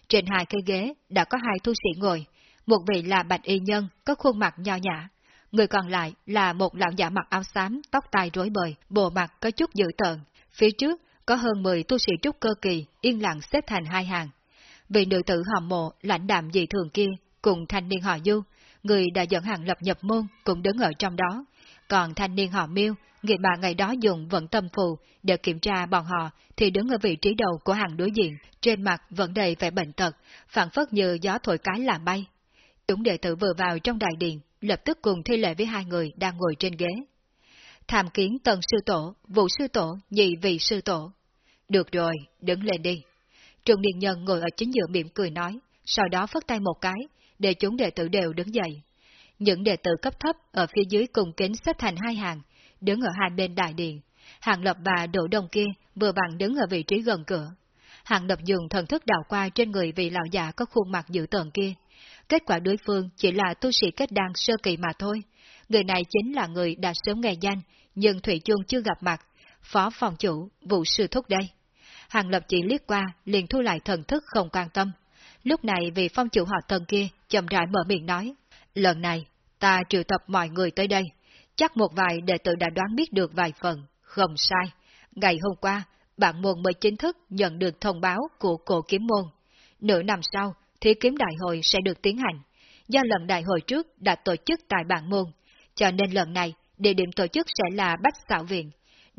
Trên hai cây ghế đã có hai tu sĩ ngồi, một vị là bạch y nhân có khuôn mặt nho nhã, người còn lại là một lão giả mặc áo xám, tóc tai rối bời, bộ mặt có chút dữ tợn. Phía trước có hơn 10 tu sĩ trúc cơ kỳ yên lặng xếp thành hai hàng. Vị nữ tử hòm mộ lãnh đạm dị thường kia cùng thanh niên họ Du, người đã dẫn hàng lập nhập môn cũng đứng ở trong đó. Còn thanh niên họ Miêu, người mà ngày đó dùng vận tâm phù để kiểm tra bọn họ thì đứng ở vị trí đầu của hàng đối diện, trên mặt vẫn đầy vẻ bệnh tật, phản phất như gió thổi cái làm bay. Chúng đệ tử vừa vào trong đại điện, lập tức cùng thi lệ với hai người đang ngồi trên ghế. Tham kiến tần sư tổ, vụ sư tổ, nhị vị sư tổ. Được rồi, đứng lên đi. Trung niên nhân ngồi ở chính giữa miệng cười nói, sau đó phất tay một cái, để chúng đệ tử đều đứng dậy. Những đệ tử cấp thấp ở phía dưới cùng kính xếp thành hai hàng, đứng ở hai bên đại điện. Hàng Lập và Đỗ Đông kia vừa bằng đứng ở vị trí gần cửa. Hàng Lập dùng thần thức đào qua trên người vị lão già có khuôn mặt dữ tợn kia, Kết quả đối phương chỉ là tu sĩ kết đan sơ kỳ mà thôi. Người này chính là người đã sớm nghe danh, nhưng Thủy Chung chưa gặp mặt. Phó phòng chủ, vụ sư thúc đây. Hàng lập chỉ liếc qua, liền thu lại thần thức không quan tâm. Lúc này vị phong chủ họ thần kia chậm rãi mở miệng nói. Lần này, ta triệu tập mọi người tới đây. Chắc một vài đệ tử đã đoán biết được vài phần. Không sai. Ngày hôm qua, bạn môn mới chính thức nhận được thông báo của cổ kiếm môn. Nửa năm sau, thi kiếm đại hội sẽ được tiến hành. Do lần đại hội trước đã tổ chức tại bản môn, cho nên lần này địa điểm tổ chức sẽ là Bách Xảo Viện.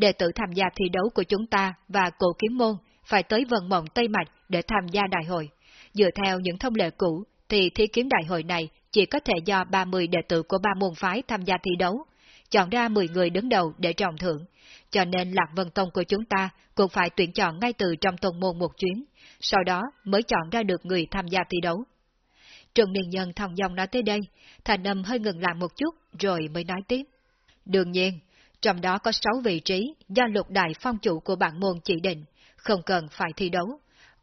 Đệ tử tham gia thi đấu của chúng ta và cổ kiếm môn phải tới vần mộng Tây Mạch để tham gia đại hội. Dựa theo những thông lệ cũ, thì thi kiếm đại hội này chỉ có thể do 30 đệ tử của ba môn phái tham gia thi đấu, chọn ra 10 người đứng đầu để trọng thưởng. Cho nên Lạc Vân Tông của chúng ta cũng phải tuyển chọn ngay từ trong tông môn một chuyến, sau đó mới chọn ra được người tham gia thi đấu. Trần Niên Nhân thong dòng nói tới đây, thành âm hơi ngừng lại một chút rồi mới nói tiếp. Đương nhiên, trong đó có 6 vị trí do lục đại phong chủ của bản môn chỉ định, không cần phải thi đấu.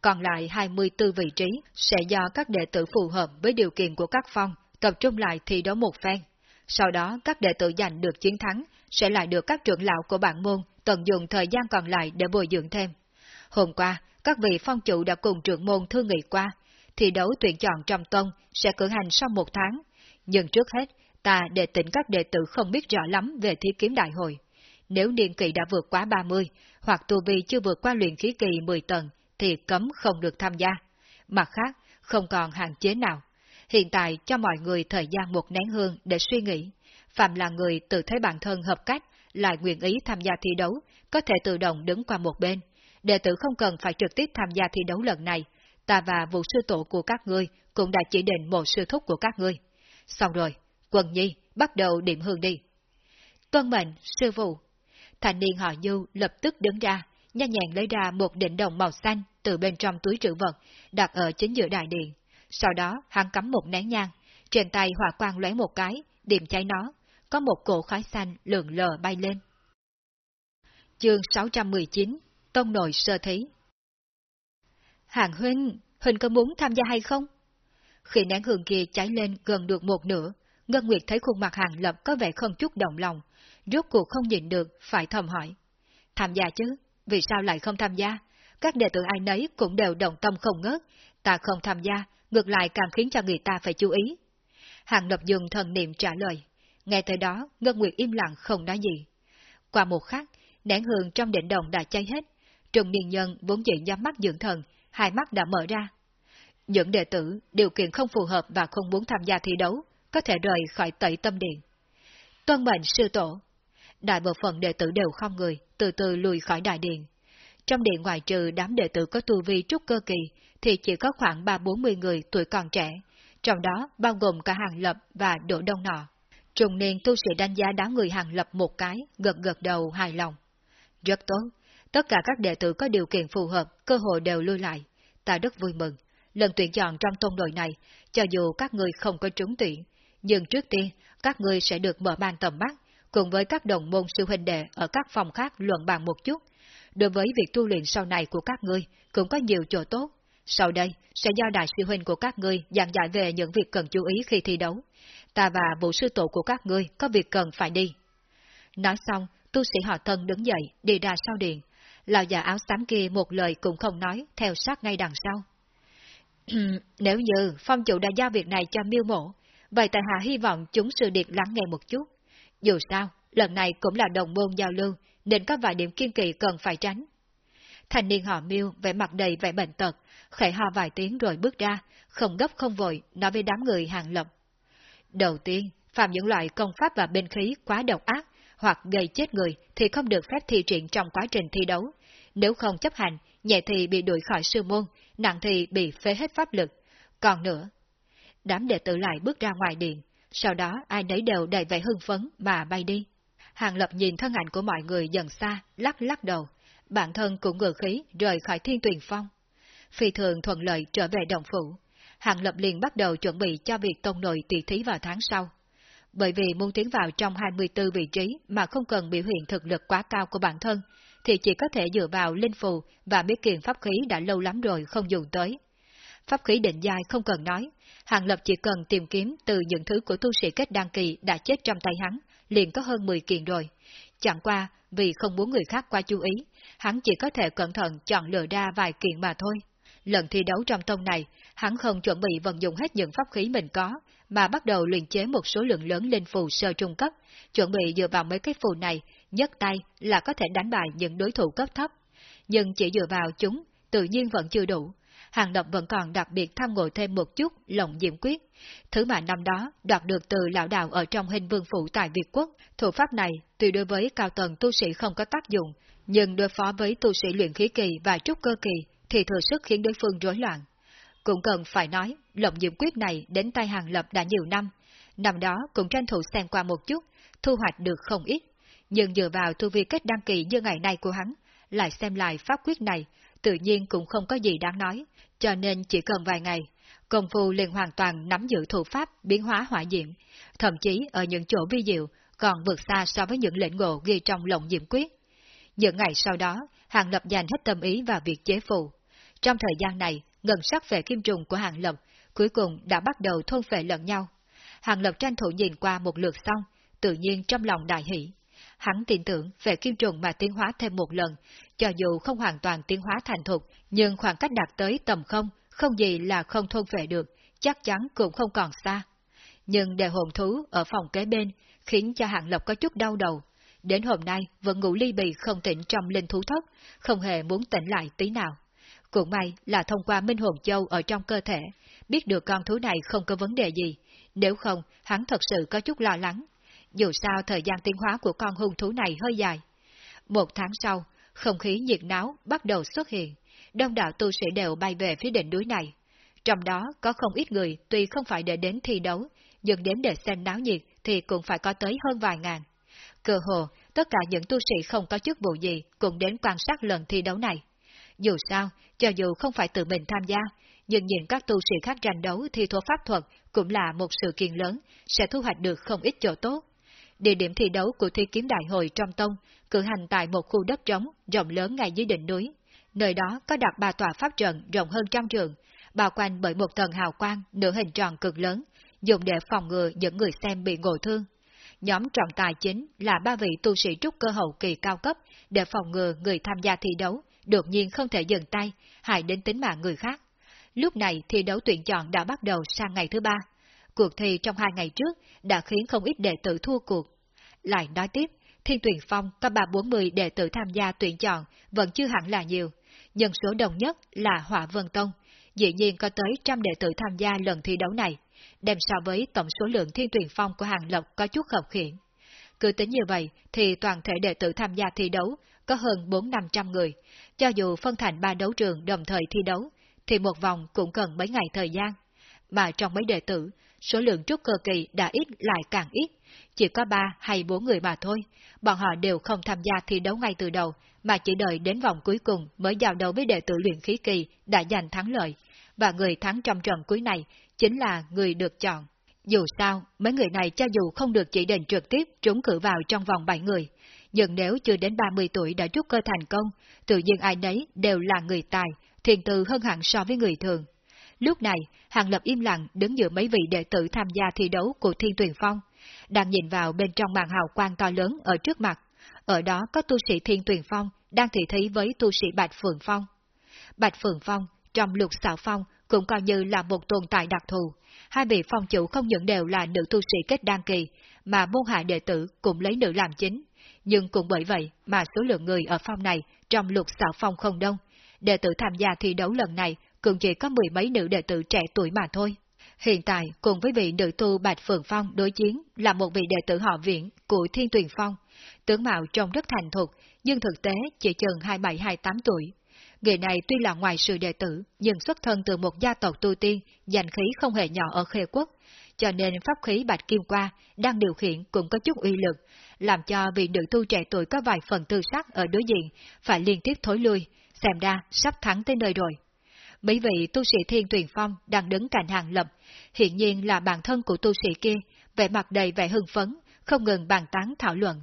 Còn lại 24 vị trí sẽ do các đệ tử phù hợp với điều kiện của các phong tập trung lại thi đấu một phen. Sau đó các đệ tử giành được chiến thắng sẽ lại được các trưởng lão của bản môn tận dụng thời gian còn lại để bồi dưỡng thêm. Hôm qua, các vị phong chủ đã cùng trưởng môn thương nghị qua, thi đấu tuyển chọn trong tông sẽ cử hành sau một tháng. Nhưng trước hết, ta đệ tỉnh các đệ tử không biết rõ lắm về thi kiếm đại hội. Nếu niên kỳ đã vượt quá 30, hoặc tu vi chưa vượt qua luyện khí kỳ 10 tầng, thì cấm không được tham gia. Mặt khác, không còn hạn chế nào. Hiện tại cho mọi người thời gian một nén hương để suy nghĩ. Phạm là người tự thấy bản thân hợp cách, lại nguyện ý tham gia thi đấu, có thể tự động đứng qua một bên. Đệ tử không cần phải trực tiếp tham gia thi đấu lần này, ta và vụ sư tổ của các ngươi cũng đã chỉ định một sư thúc của các ngươi. Xong rồi, quần nhi, bắt đầu điểm hương đi. Tuân mệnh, sư phụ. Thành niên họ Du lập tức đứng ra, nhanh nhẹn lấy ra một đỉnh đồng màu xanh từ bên trong túi trữ vật, đặt ở chính giữa đại điện. Sau đó, hắn cắm một nén nhang, trên tay hỏa quang lóe một cái, điểm cháy nó, có một cổ khói xanh lượn lờ bay lên. Chương 619 Tông nội sơ thí Hàng huynh, huynh có muốn tham gia hay không? Khi nén hương kia cháy lên gần được một nửa, Ngân Nguyệt thấy khuôn mặt hàng lập có vẻ không chút động lòng, rốt cuộc không nhìn được, phải thầm hỏi. Tham gia chứ, vì sao lại không tham gia? Các đệ tử ai nấy cũng đều đồng tâm không ngớt, ta không tham gia, ngược lại càng khiến cho người ta phải chú ý. Hàng lập dừng thần niệm trả lời. Nghe tới đó, Ngân Nguyệt im lặng không nói gì. Qua một khắc, nén hương trong định đồng đã cháy hết. Trùng niên nhân vốn dị nhắm mắt dưỡng thần, hai mắt đã mở ra. Những đệ tử, điều kiện không phù hợp và không muốn tham gia thi đấu, có thể rời khỏi tẩy tâm điện. Tuân mệnh sư tổ. Đại bộ phận đệ tử đều không người, từ từ lùi khỏi đại điện. Trong điện ngoài trừ đám đệ tử có tu vi trúc cơ kỳ, thì chỉ có khoảng ba bốn mươi người tuổi còn trẻ, trong đó bao gồm cả hàng lập và đỗ đông nọ. Trùng niên tu sĩ đánh giá đám người hàng lập một cái, gật gật đầu hài lòng. Rất tốt, tất cả các đệ tử có điều kiện phù hợp, cơ hội đều lui lại. Ta rất vui mừng. Lần tuyển chọn trong tôn đội này, cho dù các người không có trúng tuyển, nhưng trước tiên, các người sẽ được mở mang tầm mắt, cùng với các đồng môn sư huynh đệ ở các phòng khác luận bàn một chút. Đối với việc tu luyện sau này của các ngươi cũng có nhiều chỗ tốt. Sau đây, sẽ do đại sư huynh của các ngươi giảng giải về những việc cần chú ý khi thi đấu. Ta và vụ sư tổ của các ngươi có việc cần phải đi. Nói xong, tu sĩ họ thân đứng dậy, đi ra sau điện. Lão già áo xám kia một lời cũng không nói, theo sát ngay đằng sau. Nếu như phong chủ đã giao việc này cho miêu mộ, vậy tại hạ hy vọng chúng sư điệt lắng nghe một chút. Dù sao, lần này cũng là đồng môn giao lưu, nên có vài điểm kiên kỳ cần phải tránh. Thành niên họ miêu vẻ mặt đầy vẻ bệnh tật, khẽ ho vài tiếng rồi bước ra, không gấp không vội, nói với đám người hàng lập. Đầu tiên, phạm những loại công pháp và binh khí quá độc ác hoặc gây chết người thì không được phép thi triển trong quá trình thi đấu. Nếu không chấp hành, nhẹ thì bị đuổi khỏi sư môn, nặng thì bị phế hết pháp lực. Còn nữa, đám đệ tử lại bước ra ngoài điện, sau đó ai nấy đều đầy vẻ hưng phấn mà bay đi. Hàng Lập nhìn thân ảnh của mọi người dần xa, lắc lắc đầu, bản thân cũng ngựa khí rời khỏi thiên tuyền phong. Phi thường thuận lợi trở về đồng phủ, Hàng Lập liền bắt đầu chuẩn bị cho việc tông nội tỷ thí vào tháng sau. Bởi vì muốn tiến vào trong 24 vị trí mà không cần biểu hiện thực lực quá cao của bản thân, thì chỉ có thể dựa vào linh phù và biết kiện pháp khí đã lâu lắm rồi không dùng tới. Pháp khí định giai không cần nói, Hàng Lập chỉ cần tìm kiếm từ những thứ của tu sĩ kết đăng kỳ đã chết trong tay hắn, liền có hơn 10 kiện rồi. Chẳng qua, vì không muốn người khác qua chú ý, hắn chỉ có thể cẩn thận chọn lựa ra vài kiện mà thôi. Lần thi đấu trong tông này, hắn không chuẩn bị vận dụng hết những pháp khí mình có, mà bắt đầu luyện chế một số lượng lớn linh phù sơ trung cấp, chuẩn bị dựa vào mấy cái phù này, nhấc tay là có thể đánh bại những đối thủ cấp thấp. Nhưng chỉ dựa vào chúng, tự nhiên vẫn chưa đủ. Hàng Lập vẫn còn đặc biệt tham ngộ thêm một chút lộng diệm quyết. Thứ mà năm đó đoạt được từ lão đạo ở trong hình vương phủ tại Việt Quốc, thủ pháp này tuy đối với cao tầng tu sĩ không có tác dụng, nhưng đối phó với tu sĩ luyện khí kỳ và trúc cơ kỳ thì thừa sức khiến đối phương rối loạn. Cũng cần phải nói, lộng diệm quyết này đến tay hàng lập đã nhiều năm, năm đó cũng tranh thủ xem qua một chút, thu hoạch được không ít, nhưng dựa vào thu vi kết đăng kỳ như ngày nay của hắn, lại xem lại pháp quyết này, tự nhiên cũng không có gì đáng nói, cho nên chỉ cần vài ngày, công phu liền hoàn toàn nắm giữ thủ pháp biến hóa hỏa diệm, thậm chí ở những chỗ vi diệu còn vượt xa so với những lệnh ngộ ghi trong lộng diệm quyết. Những ngày sau đó, Hàng Lập dành hết tâm ý vào việc chế phù. Trong thời gian này, ngân sắc về kim trùng của Hàng Lập cuối cùng đã bắt đầu thôn phệ lẫn nhau. Hàng Lập tranh thủ nhìn qua một lượt xong, tự nhiên trong lòng đại hỷ. Hắn tin tưởng về kim trùng mà tiến hóa thêm một lần, cho dù không hoàn toàn tiến hóa thành thục, nhưng khoảng cách đạt tới tầm không, không gì là không thôn về được, chắc chắn cũng không còn xa. Nhưng đề hồn thú ở phòng kế bên khiến cho hạng lộc có chút đau đầu. Đến hôm nay vẫn ngủ ly bì không tỉnh trong linh thú thất, không hề muốn tỉnh lại tí nào. Cũng may là thông qua Minh Hồn Châu ở trong cơ thể, biết được con thú này không có vấn đề gì, nếu không hắn thật sự có chút lo lắng. Dù sao thời gian tiến hóa của con hung thú này hơi dài. Một tháng sau, không khí nhiệt náo bắt đầu xuất hiện. đông đảo tu sĩ đều bay về phía đỉnh núi này. Trong đó có không ít người tuy không phải để đến thi đấu, nhưng đến để xem náo nhiệt thì cũng phải có tới hơn vài ngàn. Cơ hồ, tất cả những tu sĩ không có chức vụ gì cũng đến quan sát lần thi đấu này. Dù sao, cho dù không phải tự mình tham gia, nhưng nhìn các tu sĩ khác tranh đấu thi thua pháp thuật cũng là một sự kiện lớn, sẽ thu hoạch được không ít chỗ tốt. Địa điểm thi đấu của thi kiếm đại hội trong tông cử hành tại một khu đất trống rộng lớn ngay dưới đỉnh núi. Nơi đó có đặt ba tòa pháp trận rộng hơn trăm trường, bao quanh bởi một tầng hào quang nửa hình tròn cực lớn, dùng để phòng ngừa những người xem bị ngộ thương. Nhóm trọng tài chính là ba vị tu sĩ trúc cơ hậu kỳ cao cấp để phòng ngừa người tham gia thi đấu đột nhiên không thể dừng tay, hại đến tính mạng người khác. Lúc này thi đấu tuyển chọn đã bắt đầu sang ngày thứ ba. Cuộc thi trong hai ngày trước đã khiến không ít đệ tử thua cuộc. Lại nói tiếp, Thiên Tuyển Phong có ba bốn mươi đệ tử tham gia tuyển chọn vẫn chưa hẳn là nhiều. Nhân số đồng nhất là Hỏa Vân Tông, dĩ nhiên có tới trăm đệ tử tham gia lần thi đấu này, đem so với tổng số lượng Thiên Tuyển Phong của Hàng Lộc có chút khập khiển. Cứ tính như vậy thì toàn thể đệ tử tham gia thi đấu có hơn bốn năm trăm người, cho dù phân thành ba đấu trường đồng thời thi đấu, thì một vòng cũng cần mấy ngày thời gian. Mà trong mấy đệ tử, số lượng trúc cơ kỳ đã ít lại càng ít, chỉ có ba hay bốn người mà thôi. Bọn họ đều không tham gia thi đấu ngay từ đầu, mà chỉ đợi đến vòng cuối cùng mới giao đấu với đệ tử luyện khí kỳ đã giành thắng lợi. Và người thắng trong trận cuối này chính là người được chọn. Dù sao, mấy người này cho dù không được chỉ định trực tiếp trúng cử vào trong vòng 7 người, nhưng nếu chưa đến 30 tuổi đã trúc cơ thành công, tự nhiên ai nấy đều là người tài, thiền từ hơn hẳn so với người thường. Lúc này, Hàng Lập im lặng đứng giữa mấy vị đệ tử tham gia thi đấu của Thiên Tuyền Phong, đang nhìn vào bên trong màn hào quang to lớn ở trước mặt. Ở đó có tu sĩ Thiên Tuyền Phong đang thị thí với tu sĩ Bạch Phượng Phong. Bạch Phượng Phong, trong lục xạo phong, cũng coi như là một tồn tại đặc thù. Hai vị phong chủ không những đều là nữ tu sĩ kết đăng kỳ, mà môn hạ đệ tử cũng lấy nữ làm chính. Nhưng cũng bởi vậy mà số lượng người ở phong này trong lục xạo phong không đông. Đệ tử tham gia thi đấu lần này cũng chỉ có mười mấy nữ đệ tử trẻ tuổi mà thôi. Hiện tại, cùng với vị nữ tu Bạch Phượng Phong đối chiến là một vị đệ tử họ viện của Thiên Tuyền Phong. Tướng mạo trông rất thành thục, nhưng thực tế chỉ chừng 27-28 tuổi. Người này tuy là ngoài sự đệ tử, nhưng xuất thân từ một gia tộc tu tiên, giành khí không hề nhỏ ở khê quốc, cho nên pháp khí Bạch Kim Qua đang điều khiển cũng có chút uy lực, làm cho vị nữ tu trẻ tuổi có vài phần tư sắc ở đối diện, phải liên tiếp thối lui, xem ra sắp thắng tới nơi rồi. Mấy vị tu sĩ thiên tuyển phong đang đứng cạnh hàng lập, hiện nhiên là bản thân của tu sĩ kia, vẻ mặt đầy vẻ hưng phấn, không ngừng bàn tán thảo luận.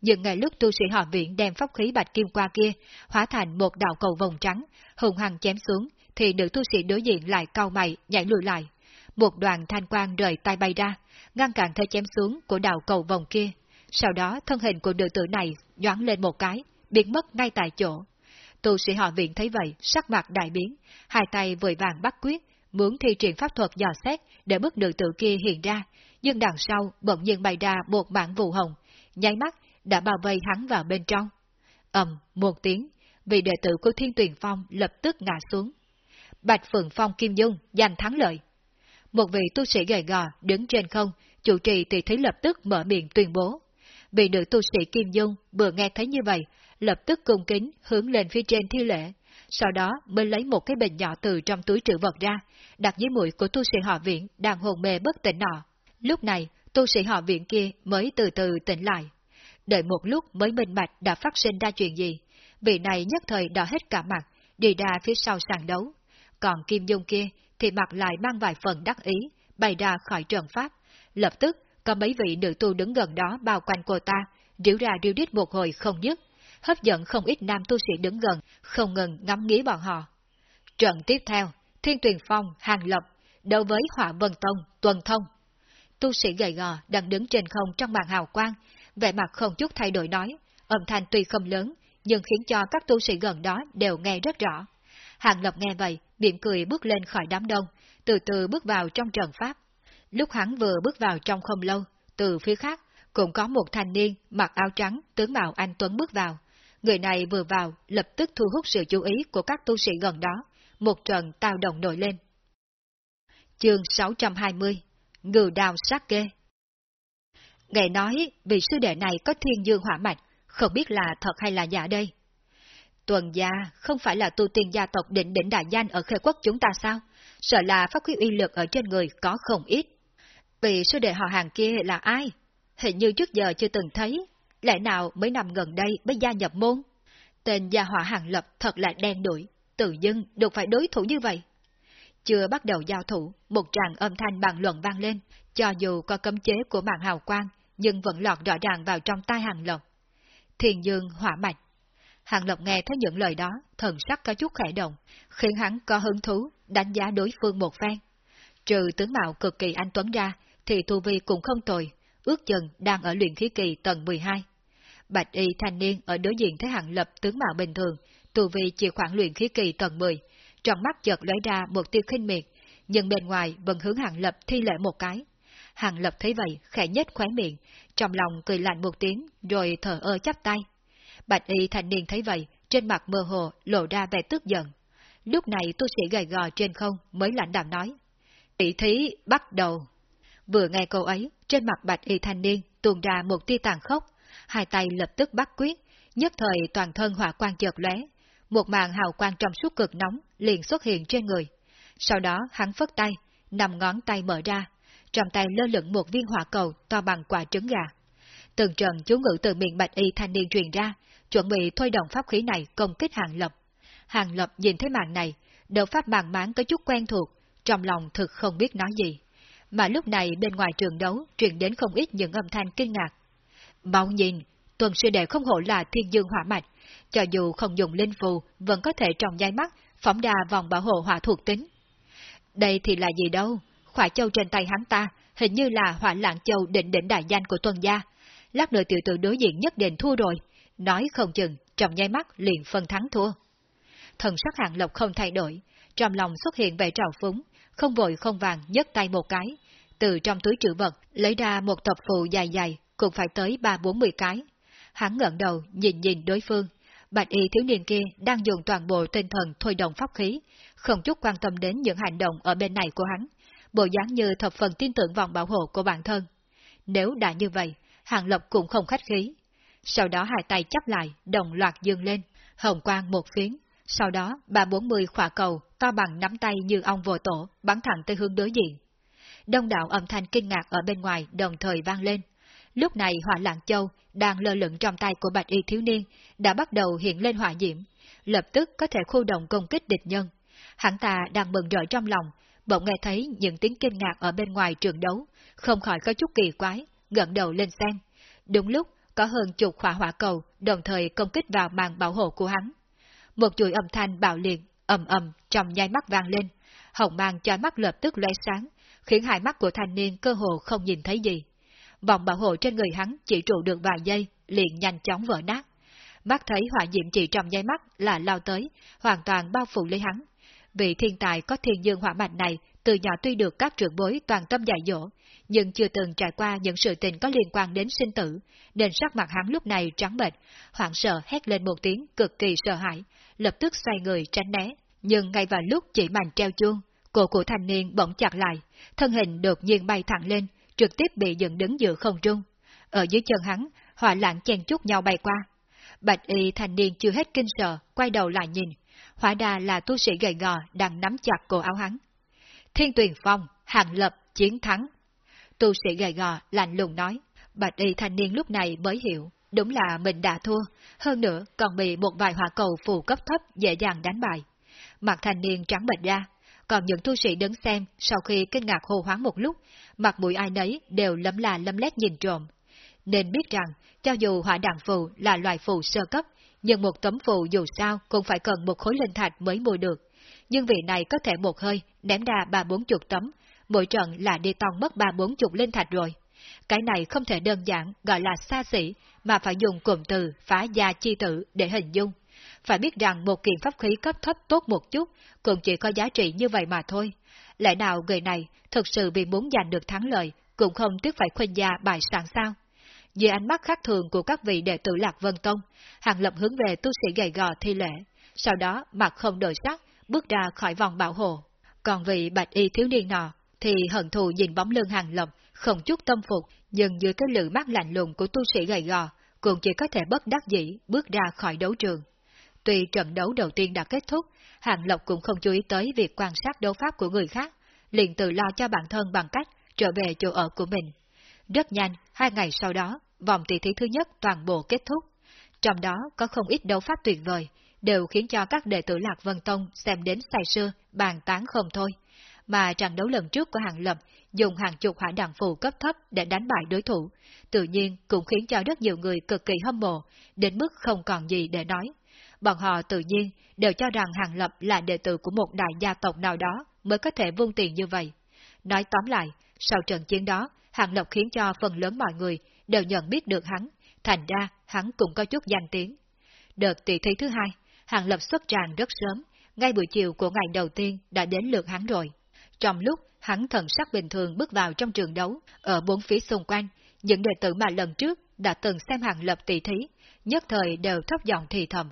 Nhưng ngay lúc tu sĩ họ viện đem pháp khí bạch kim qua kia, hóa thành một đạo cầu vòng trắng, hùng hằng chém xuống, thì nữ tu sĩ đối diện lại cau mày, nhảy lùi lại. Một đoàn thanh quang rời tay bay ra, ngăn cản thế chém xuống của đạo cầu vòng kia. Sau đó thân hình của nữ tử này nhoáng lên một cái, biến mất ngay tại chỗ. Tu sĩ họ viện thấy vậy, sắc mặt đại biến, hai tay vội vàng bắt quyết, muốn thi triển pháp thuật dò xét để bức nữ tử kia hiện ra, nhưng đằng sau bỗng nhiên bày ra một mảng vụ hồng, nháy mắt đã bao vây hắn vào bên trong. ầm một tiếng, vị đệ tử của Thiên Tuyền Phong lập tức ngã xuống. Bạch Phượng Phong Kim Dung giành thắng lợi. Một vị tu sĩ gầy gò đứng trên không, chủ trì tùy thấy lập tức mở miệng tuyên bố. Vị nữ tu sĩ Kim Dung vừa nghe thấy như vậy, lập tức cung kính hướng lên phía trên thi lễ, sau đó mới lấy một cái bình nhỏ từ trong túi trữ vật ra, đặt dưới mũi của tu sĩ họ viện đang hồn mê bất tỉnh nọ. Lúc này, tu sĩ họ viện kia mới từ từ tỉnh lại. Đợi một lúc mới minh bạch đã phát sinh ra chuyện gì, vị này nhất thời đỏ hết cả mặt, đi ra phía sau sàn đấu. Còn Kim Dung kia thì mặt lại mang vài phần đắc ý, bày ra khỏi trận pháp. Lập tức, có mấy vị nữ tu đứng gần đó bao quanh cô ta, điếu ra riêu đít một hồi không dứt, hấp dẫn không ít nam tu sĩ đứng gần, không ngừng ngắm nghía bọn họ. Trận tiếp theo, Thiên Tuyền Phong, Hàng Lập, đấu với Hỏa Vân Tông, Tuần Thông. Tu sĩ gầy gò đang đứng trên không trong màn hào quang, vẻ mặt không chút thay đổi nói, âm thanh tuy không lớn, nhưng khiến cho các tu sĩ gần đó đều nghe rất rõ. Hàng Lập nghe vậy, miệng cười bước lên khỏi đám đông, từ từ bước vào trong trận pháp. Lúc hắn vừa bước vào trong không lâu, từ phía khác, cũng có một thanh niên mặc áo trắng, tướng mạo anh Tuấn bước vào. Người này vừa vào, lập tức thu hút sự chú ý của các tu sĩ gần đó, một trận tao động nổi lên. Chương 620 Ngự đào sát kê Nghe nói, vị sư đệ này có thiên dương hỏa mạch, không biết là thật hay là giả đây. Tuần gia không phải là tu tiên gia tộc định đỉnh đại danh ở khê quốc chúng ta sao? Sợ là phát huy uy lực ở trên người có không ít. Vị sư đệ họ hàng kia là ai? Hình như trước giờ chưa từng thấy. Lẽ nào mấy năm gần đây mới gia nhập môn? Tên gia họa hàng lập thật là đen đuổi, tự dưng được phải đối thủ như vậy. Chưa bắt đầu giao thủ, một tràng âm thanh bàn luận vang lên, cho dù có cấm chế của mạng hào quang, nhưng vẫn lọt rõ ràng vào trong tai hàng lộc. Thiền dương hỏa mạch. Hàng lộc nghe thấy những lời đó, thần sắc có chút khẽ động, khiến hắn có hứng thú, đánh giá đối phương một phen. Trừ tướng mạo cực kỳ anh tuấn ra, thì tu vi cũng không tồi, ước chừng đang ở luyện khí kỳ tầng 12. Bạch y thanh niên ở đối diện thấy hạng lập tướng mạo bình thường, tu vi chỉ khoảng luyện khí kỳ tầng 10, trong mắt chợt lóe ra một tia khinh miệt, nhưng bên ngoài vẫn hướng hạng lập thi lễ một cái. Hàng lập thấy vậy, khẽ nhếch khóe miệng, trong lòng cười lạnh một tiếng, rồi thở ơ chắp tay. Bạch y thanh niên thấy vậy, trên mặt mơ hồ lộ ra vẻ tức giận. Lúc này tu sĩ gầy gò trên không mới lạnh đạm nói. Tỷ thí bắt đầu. Vừa nghe câu ấy, trên mặt bạch y thanh niên tuôn ra một tia tàn khốc, hai tay lập tức bắt quyết, nhất thời toàn thân hỏa quang chợt lóe, một màn hào quang trong suốt cực nóng liền xuất hiện trên người. Sau đó hắn phất tay, nằm ngón tay mở ra, trong tay lơ lửng một viên hỏa cầu to bằng quả trứng gà. Từng trận chú ngữ từ miệng bạch y thanh niên truyền ra, chuẩn bị thôi động pháp khí này công kích hàng lập. Hàng lập nhìn thấy màn này, đầu pháp bàn máng có chút quen thuộc, trong lòng thực không biết nói gì. Mà lúc này bên ngoài trường đấu truyền đến không ít những âm thanh kinh ngạc. Mau nhìn, tuần sư đệ không hổ là thiên dương hỏa mạch, cho dù không dùng linh phù, vẫn có thể trong nháy mắt, phóng đà vòng bảo hộ hỏa thuộc tính. Đây thì là gì đâu, khỏa châu trên tay hắn ta, hình như là hỏa lạng châu định đỉnh đại danh của tuần gia. Lát nữa tiểu tử đối diện nhất định thua rồi, nói không chừng, trong nháy mắt liền phân thắng thua. Thần sắc hạng lộc không thay đổi, trong lòng xuất hiện vẻ trào phúng, không vội không vàng nhấc tay một cái, từ trong túi trữ vật lấy ra một tập phù dài dài, cũng phải tới ba bốn mươi cái. Hắn ngẩng đầu nhìn nhìn đối phương, bạch y thiếu niên kia đang dùng toàn bộ tinh thần thôi động pháp khí, không chút quan tâm đến những hành động ở bên này của hắn, bộ dáng như thập phần tin tưởng vòng bảo hộ của bản thân. Nếu đã như vậy, Hàng Lộc cũng không khách khí. Sau đó hai tay chắp lại, đồng loạt dương lên, hồng quang một phiến. Sau đó, ba bốn mươi khỏa cầu, to bằng nắm tay như ong vồ tổ, bắn thẳng tới hướng đối diện. Đông đảo âm thanh kinh ngạc ở bên ngoài đồng thời vang lên. Lúc này hỏa lạng châu đang lơ lửng trong tay của bạch y thiếu niên đã bắt đầu hiện lên hỏa diễm, lập tức có thể khu động công kích địch nhân. Hắn ta đang mừng rỡ trong lòng, bỗng nghe thấy những tiếng kinh ngạc ở bên ngoài trường đấu, không khỏi có chút kỳ quái, ngẩng đầu lên xem. Đúng lúc, có hơn chục hỏa hỏa cầu đồng thời công kích vào màn bảo hộ của hắn. Một chuỗi âm thanh bạo liệt, ầm ầm trong nháy mắt vang lên, hồng mang cho mắt lập tức lóe sáng, khiến hai mắt của thanh niên cơ hồ không nhìn thấy gì. Vòng bảo hộ trên người hắn chỉ trụ được vài giây, liền nhanh chóng vỡ nát. Mắt thấy hỏa diệm chỉ trong nháy mắt là lao tới, hoàn toàn bao phủ lấy hắn. Vị thiên tài có thiên dương hỏa mạch này từ nhỏ tuy được các trưởng bối toàn tâm dạy dỗ, nhưng chưa từng trải qua những sự tình có liên quan đến sinh tử, nên sắc mặt hắn lúc này trắng bệch, hoảng sợ hét lên một tiếng cực kỳ sợ hãi, lập tức xoay người tránh né. Nhưng ngay vào lúc chỉ màn treo chuông, cổ của thanh niên bỗng chặt lại, thân hình đột nhiên bay thẳng lên, trực tiếp bị dựng đứng giữa không trung. Ở dưới chân hắn, hỏa lãng chen chút nhau bay qua. Bạch y thanh niên chưa hết kinh sợ, quay đầu lại nhìn, hóa đà là tu sĩ gầy gò đang nắm chặt cổ áo hắn. Thiên tuyền phong, hàng lập, chiến thắng. Tu sĩ gầy gò, lạnh lùng nói, bạch y thanh niên lúc này mới hiểu, đúng là mình đã thua, hơn nữa còn bị một vài hỏa cầu phù cấp thấp dễ dàng đánh bại. Mặt thanh niên trắng bệch ra, còn những tu sĩ đứng xem sau khi kinh ngạc hô hoáng một lúc, mặt mũi ai nấy đều lấm là lấm lét nhìn trộm. Nên biết rằng, cho dù hỏa đạn phù là loại phù sơ cấp, nhưng một tấm phù dù sao cũng phải cần một khối linh thạch mới mua được. Nhưng vị này có thể một hơi ném ra ba bốn chục tấm, mỗi trận là đi tòng mất ba bốn chục linh thạch rồi. Cái này không thể đơn giản gọi là xa xỉ, mà phải dùng cụm từ phá gia chi tử để hình dung. Phải biết rằng một kiện pháp khí cấp thấp tốt một chút, cũng chỉ có giá trị như vậy mà thôi. Lẽ nào người này thực sự vì muốn giành được thắng lợi, cũng không tiếc phải khuyên gia bài sản sao? Dưới ánh mắt khác thường của các vị đệ tử Lạc Vân Tông, Hàng Lập hướng về tu sĩ gầy gò thi lễ, sau đó mặt không đổi sắc, bước ra khỏi vòng bảo hộ. Còn vị bạch y thiếu niên nọ, thì hận thù nhìn bóng lưng Hàng Lập, không chút tâm phục, nhưng dưới cái lự mắt lạnh lùng của tu sĩ gầy gò, cũng chỉ có thể bất đắc dĩ bước ra khỏi đấu trường. Tuy trận đấu đầu tiên đã kết thúc, Hàng Lộc cũng không chú ý tới việc quan sát đấu pháp của người khác, liền tự lo cho bản thân bằng cách trở về chỗ ở của mình. Rất nhanh, hai ngày sau đó, vòng tỷ thí thứ nhất toàn bộ kết thúc. Trong đó có không ít đấu pháp tuyệt vời, đều khiến cho các đệ tử Lạc Vân Tông xem đến say sưa, bàn tán không thôi. Mà trận đấu lần trước của Hàng Lập dùng hàng chục hỏa đạn phù cấp thấp để đánh bại đối thủ, tự nhiên cũng khiến cho rất nhiều người cực kỳ hâm mộ, đến mức không còn gì để nói. Bọn họ tự nhiên đều cho rằng Hàng Lập là đệ tử của một đại gia tộc nào đó mới có thể vung tiền như vậy. Nói tóm lại, sau trận chiến đó, Hàng Lập khiến cho phần lớn mọi người đều nhận biết được hắn, thành ra hắn cũng có chút danh tiếng. Đợt tỷ thí thứ hai, Hàng Lập xuất tràn rất sớm, ngay buổi chiều của ngày đầu tiên đã đến lượt hắn rồi. Trong lúc hắn thần sắc bình thường bước vào trong trường đấu, ở bốn phía xung quanh, những đệ tử mà lần trước đã từng xem Hàng Lập tỷ thí, nhất thời đều thấp giọng thì thầm.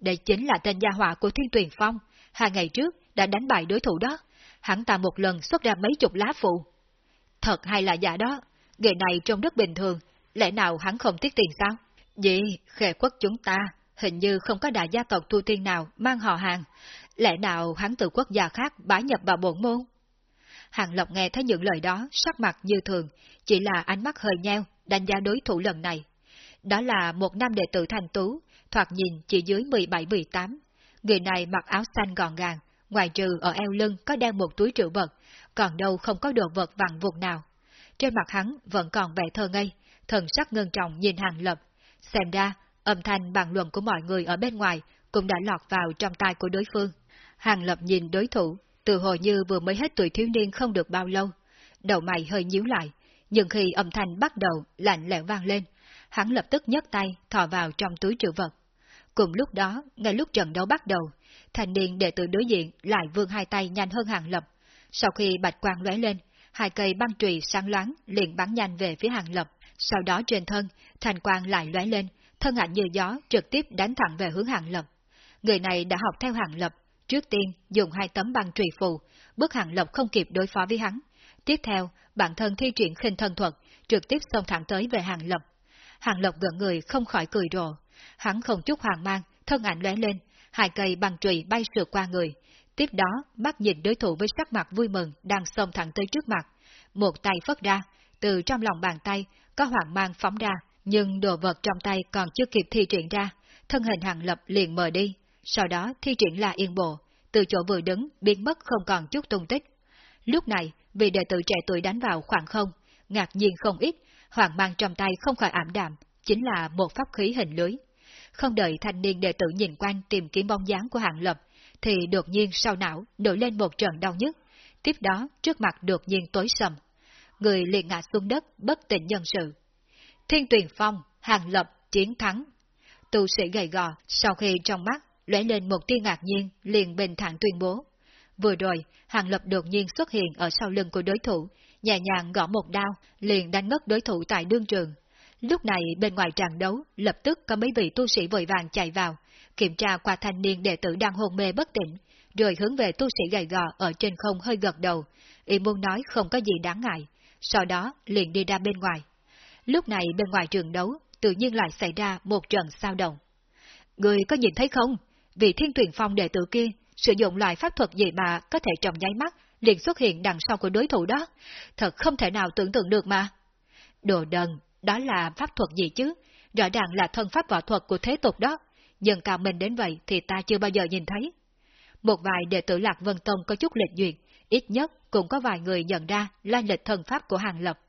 Đây chính là tên gia họa của Thiên Tuyền Phong, hai ngày trước đã đánh bại đối thủ đó, hắn ta một lần xuất ra mấy chục lá phụ. Thật hay là giả đó, người này trông rất bình thường, lẽ nào hắn không tiếc tiền sao? vậy khề quốc chúng ta, hình như không có đại gia tộc tu tiên nào mang họ hàng, lẽ nào hắn từ quốc gia khác bá nhập vào bổn môn? Hàng Lộc nghe thấy những lời đó, sắc mặt như thường, chỉ là ánh mắt hơi nheo, đánh giá đối thủ lần này. Đó là một nam đệ tử thành tú, thoạt nhìn chỉ dưới 17-18. Người này mặc áo xanh gọn gàng, ngoài trừ ở eo lưng có đeo một túi trữ vật, còn đâu không có đồ vật vặn vụt nào. Trên mặt hắn vẫn còn vẻ thơ ngây, thần sắc ngân trọng nhìn Hàng Lập. Xem ra, âm thanh bàn luận của mọi người ở bên ngoài cũng đã lọt vào trong tai của đối phương. Hàng Lập nhìn đối thủ, từ hồi như vừa mới hết tuổi thiếu niên không được bao lâu. Đầu mày hơi nhíu lại, nhưng khi âm thanh bắt đầu lạnh lẽo vang lên, hắn lập tức nhấc tay thò vào trong túi trữ vật. Cùng lúc đó, ngay lúc trận đấu bắt đầu, thành niên đệ tử đối diện lại vươn hai tay nhanh hơn hàng lập. Sau khi bạch quang lóe lên, hai cây băng trùy sáng loáng liền bắn nhanh về phía hàng lập. Sau đó trên thân, thành quang lại lóe lên, thân ảnh như gió trực tiếp đánh thẳng về hướng hàng lập. Người này đã học theo hàng lập, trước tiên dùng hai tấm băng trùy phù, bước hàng lộc không kịp đối phó với hắn. Tiếp theo, bản thân thi triển khinh thân thuật, trực tiếp xông thẳng tới về hàng lộc Hàng lộc gần người không khỏi cười rồ, hắn không chút hoàng mang, thân ảnh lóe lên, hai cây băng trùy bay sượt qua người. Tiếp đó, mắt nhìn đối thủ với sắc mặt vui mừng đang xông thẳng tới trước mặt. Một tay phất ra, từ trong lòng bàn tay có hoàng mang phóng ra, nhưng đồ vật trong tay còn chưa kịp thi triển ra, thân hình hàng lập liền mờ đi, sau đó thi triển là yên bộ, từ chỗ vừa đứng biến mất không còn chút tung tích. Lúc này, vị đệ tử trẻ tuổi đánh vào khoảng không, ngạc nhiên không ít, hoàng mang trong tay không khỏi ảm đạm, chính là một pháp khí hình lưới. Không đợi thanh niên đệ tử nhìn quanh tìm kiếm bóng dáng của hạng lập, thì đột nhiên sau não nổi lên một trận đau nhức, tiếp đó trước mặt đột nhiên tối sầm. Người liền ngã xuống đất bất tỉnh nhân sự. Thiên tuyển phong, hàng lập, chiến thắng. Tu sĩ gầy gò, sau khi trong mắt lóe lên một tia ngạc nhiên, liền bình thản tuyên bố. Vừa rồi, hàng lập đột nhiên xuất hiện ở sau lưng của đối thủ, nhẹ nhàng gõ một đao, liền đánh ngất đối thủ tại đương trường. Lúc này bên ngoài trận đấu, lập tức có mấy vị tu sĩ vội vàng chạy vào, kiểm tra qua thanh niên đệ tử đang hôn mê bất tỉnh, rồi hướng về tu sĩ gầy gò ở trên không hơi gật đầu, ý muốn nói không có gì đáng ngại, sau đó liền đi ra bên ngoài. Lúc này bên ngoài trường đấu, tự nhiên lại xảy ra một trận sao động. Người có nhìn thấy không? Vị thiên tuyển phong đệ tử kia sử dụng loại pháp thuật gì mà có thể trong nháy mắt liền xuất hiện đằng sau của đối thủ đó. Thật không thể nào tưởng tượng được mà. Đồ đần, đó là pháp thuật gì chứ? Rõ ràng là thân pháp võ thuật của thế tục đó. Nhưng cao mình đến vậy thì ta chưa bao giờ nhìn thấy. Một vài đệ tử Lạc Vân Tông có chút lịch duyệt, ít nhất cũng có vài người nhận ra lai lịch thân pháp của Hàng Lập.